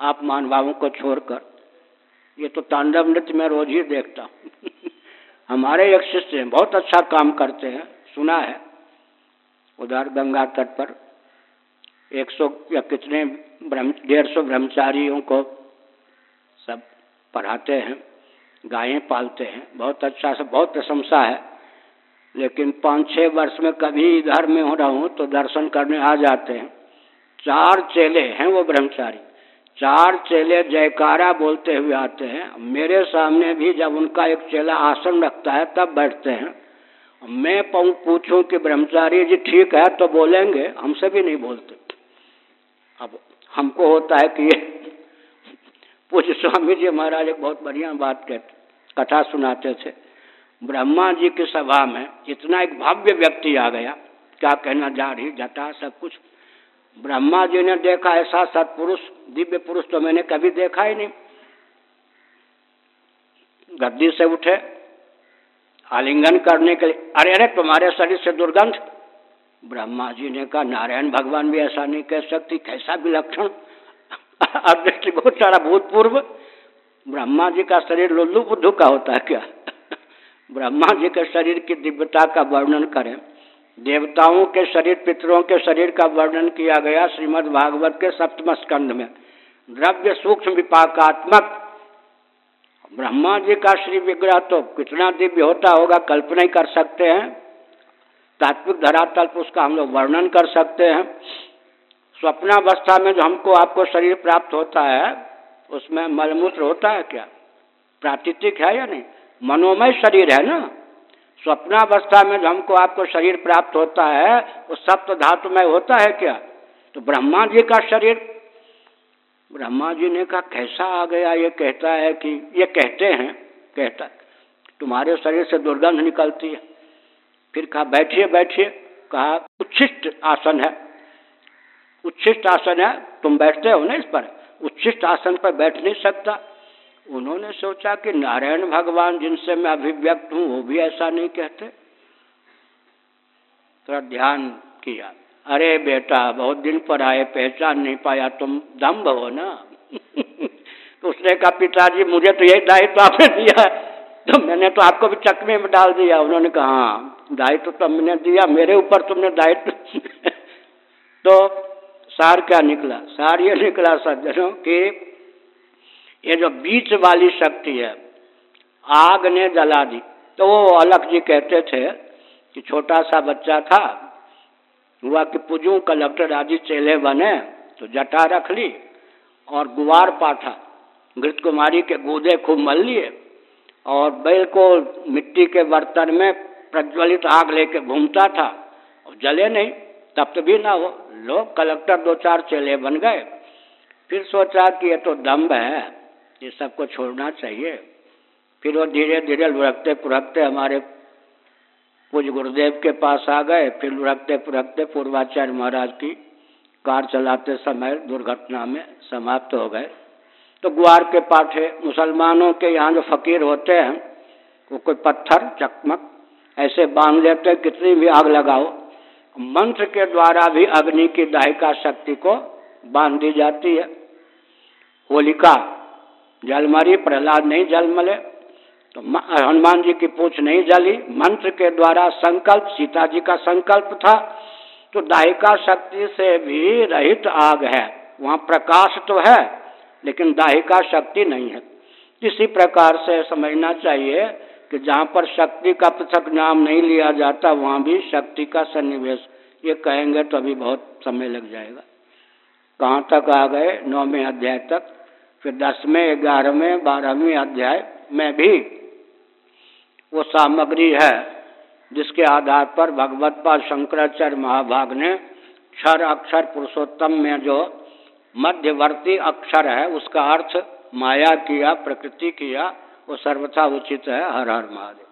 आप मान बाबू को छोड़कर। ये तो तांडव नृत्य में रोज ही देखता हूँ। हमारे एक शिष्य बहुत अच्छा काम करते हैं, सुना है। उधर गंगा तट पर एक सौ या कितने ब्रह्म, डेढ़ सौ ब्रह्मचारियों को सब पढ़ाते हैं, गायें पालते हैं। बहुत अच्छा से बहुत प्रशंसा है। लेकिन पाँच छः वर्ष में कभी इधर में हो रहा हूँ तो दर्शन करने आ जाते हैं। चार चेले हैं वो ब्रह्मचारी। चार चेले जयकारा बोलते हुए आते हैं। मेरे सामने भी जब उनका एक चेला आसन रखता है, तब बैठते हैं। मैं पूछूँ कि ब्रह्मचारी जी, ठीक है तो बोलेंगे। हमसे भी नहीं बोलते। अब हमको होता है कि पूज्य स्वामी जी महाराज एक बहुत बढ़िया बात कहते कथा सुनाते थे। ब्रह्मा जी की सभा में इतना एक भव्य व्यक्ति आ गया, क्या कहना जा रही जटा, सब कुछ। ब्रह्मा जी ने देखा, ऐसा सत्पुरुष, दिव्य पुरुष तो मैंने कभी देखा ही नहीं। गद्दी से उठे, आलिंगन करने के लिए, अरे अरे, तुम्हारे शरीर से दुर्गंध ब्रह्मा जी ने कहा, नारायण भगवान भी ऐसा नहीं कह सकती, कैसा विलक्षण अब दृष्टिकोण सारा भूतपूर्व। ब्रह्मा जी का शरीर लुल्लू बुद्धू का होता है क्या? ब्रह्मा जी के शरीर की दिव्यता का वर्णन करें। देवताओं के शरीर, पितरों के शरीर का वर्णन किया गया श्रीमद् भागवत के सप्तम स्कंध में। द्रव्य सूक्ष्म विपाकात्मक। ब्रह्मा जी का श्री विग्रह तो कितना दिव्य होता होगा, कल्पना ही कर सकते हैं। तात्विक धरातल पर उसका हम लोग वर्णन कर सकते हैं। स्वप्नावस्था में जो हमको आपको शरीर प्राप्त होता है, उसमें मलमूत्र होता है क्या? प्राकृतिक है या नहीं? मनोमय शरीर है ना? स्वप्नावस्था में जो हमको आपको शरीर प्राप्त होता है, वो सप्त धातुमय होता है क्या? तो ब्रह्मा जी का शरीर। ब्रह्मा जी ने कहा, कैसा आ गया? ये कहता है कि, ये कहते हैं, कहता तुम्हारे शरीर से दुर्गंध निकलती है। फिर कहा, बैठिए बैठिए। कहा, उच्छिष्ट आसन है। उच्छिष्ट आसन है? तुम बैठते हो ना इस पर? उच्छिष्ट आसन पर बैठ नहीं सकता। उन्होंने सोचा कि नारायण भगवान जिनसे मैं अभिव्यक्त हूँ, वो भी ऐसा नहीं कहते। थोड़ा तो ध्यान किया। अरे बेटा, बहुत दिन पर आए, पहचान नहीं पाया, तुम दम्भ हो ना? तो उसने कहा, पिताजी, मुझे तो यही दायित्व आपने दिया तो मैंने तो आपको भी चकमे में डाल दिया। उन्होंने कहा हाँ दायित्व तो मैंने दिया, मेरे ऊपर तुमने दायित्व तो सार क्या निकला? सार ये निकला सज्जनों कि ये जो बीच वाली शक्ति है, आग ने जला दी। तो वो अलग जी कहते थे कि छोटा सा बच्चा था, हुआ कि पुजू, कलेक्टर आदि चेले बने तो जटा रख ली और गुवार पाठा घृत कुमारी के गोदे खूब मल लिए और बैल को मिट्टी के बर्तन में प्रज्वलित आग लेके घूमता था, और जले नहीं, तब तो भी ना हो लोग कलेक्टर दो चार चेले बन गए। फिर सोचा कि ये तो दम्भ है, ये सबको छोड़ना चाहिए। फिर वो धीरे धीरे लुढ़कते पुरखते हमारे पूज गुरुदेव के पास आ गए। फिर लुढ़कते पुरखते पूर्वाचार्य महाराज की कार चलाते समय दुर्घटना में समाप्त हो गए। तो ग्वार के पाठे मुसलमानों के यहाँ जो फकीर होते हैं, वो कोई पत्थर, चकमक ऐसे बाँध लेते कितनी भी आग लगाओ, मंत्र के द्वारा भी अग्नि की दाहिका शक्ति को बाँध दी जाती है। होलिका जल मरी प्रहलाद नहीं जल मले तो हनुमान जी की पूछ नहीं जली। मंत्र के द्वारा संकल्प, सीता जी का संकल्प था तो दाहिका शक्ति से भी रहित आग है। वहाँ प्रकाश तो है, लेकिन दाहिका शक्ति नहीं है। इसी प्रकार से समझना चाहिए कि जहाँ पर शक्ति का पृथक नाम नहीं लिया जाता, वहाँ भी शक्ति का सन्निवेश। ये कहेंगे तो अभी बहुत समय लग जाएगा। कहाँ तक आ गए? नौवें अध्याय तक। फिर दसवें, ग्यारहवें, बारहवें अध्याय में भी वो सामग्री है, जिसके आधार पर भगवत पाद शंकराचार्य महाभाग ने क्षर अक्षर पुरुषोत्तम में जो मध्यवर्ती अक्षर है, उसका अर्थ माया किया, प्रकृति किया वो सर्वथा उचित है हर हर महादेव।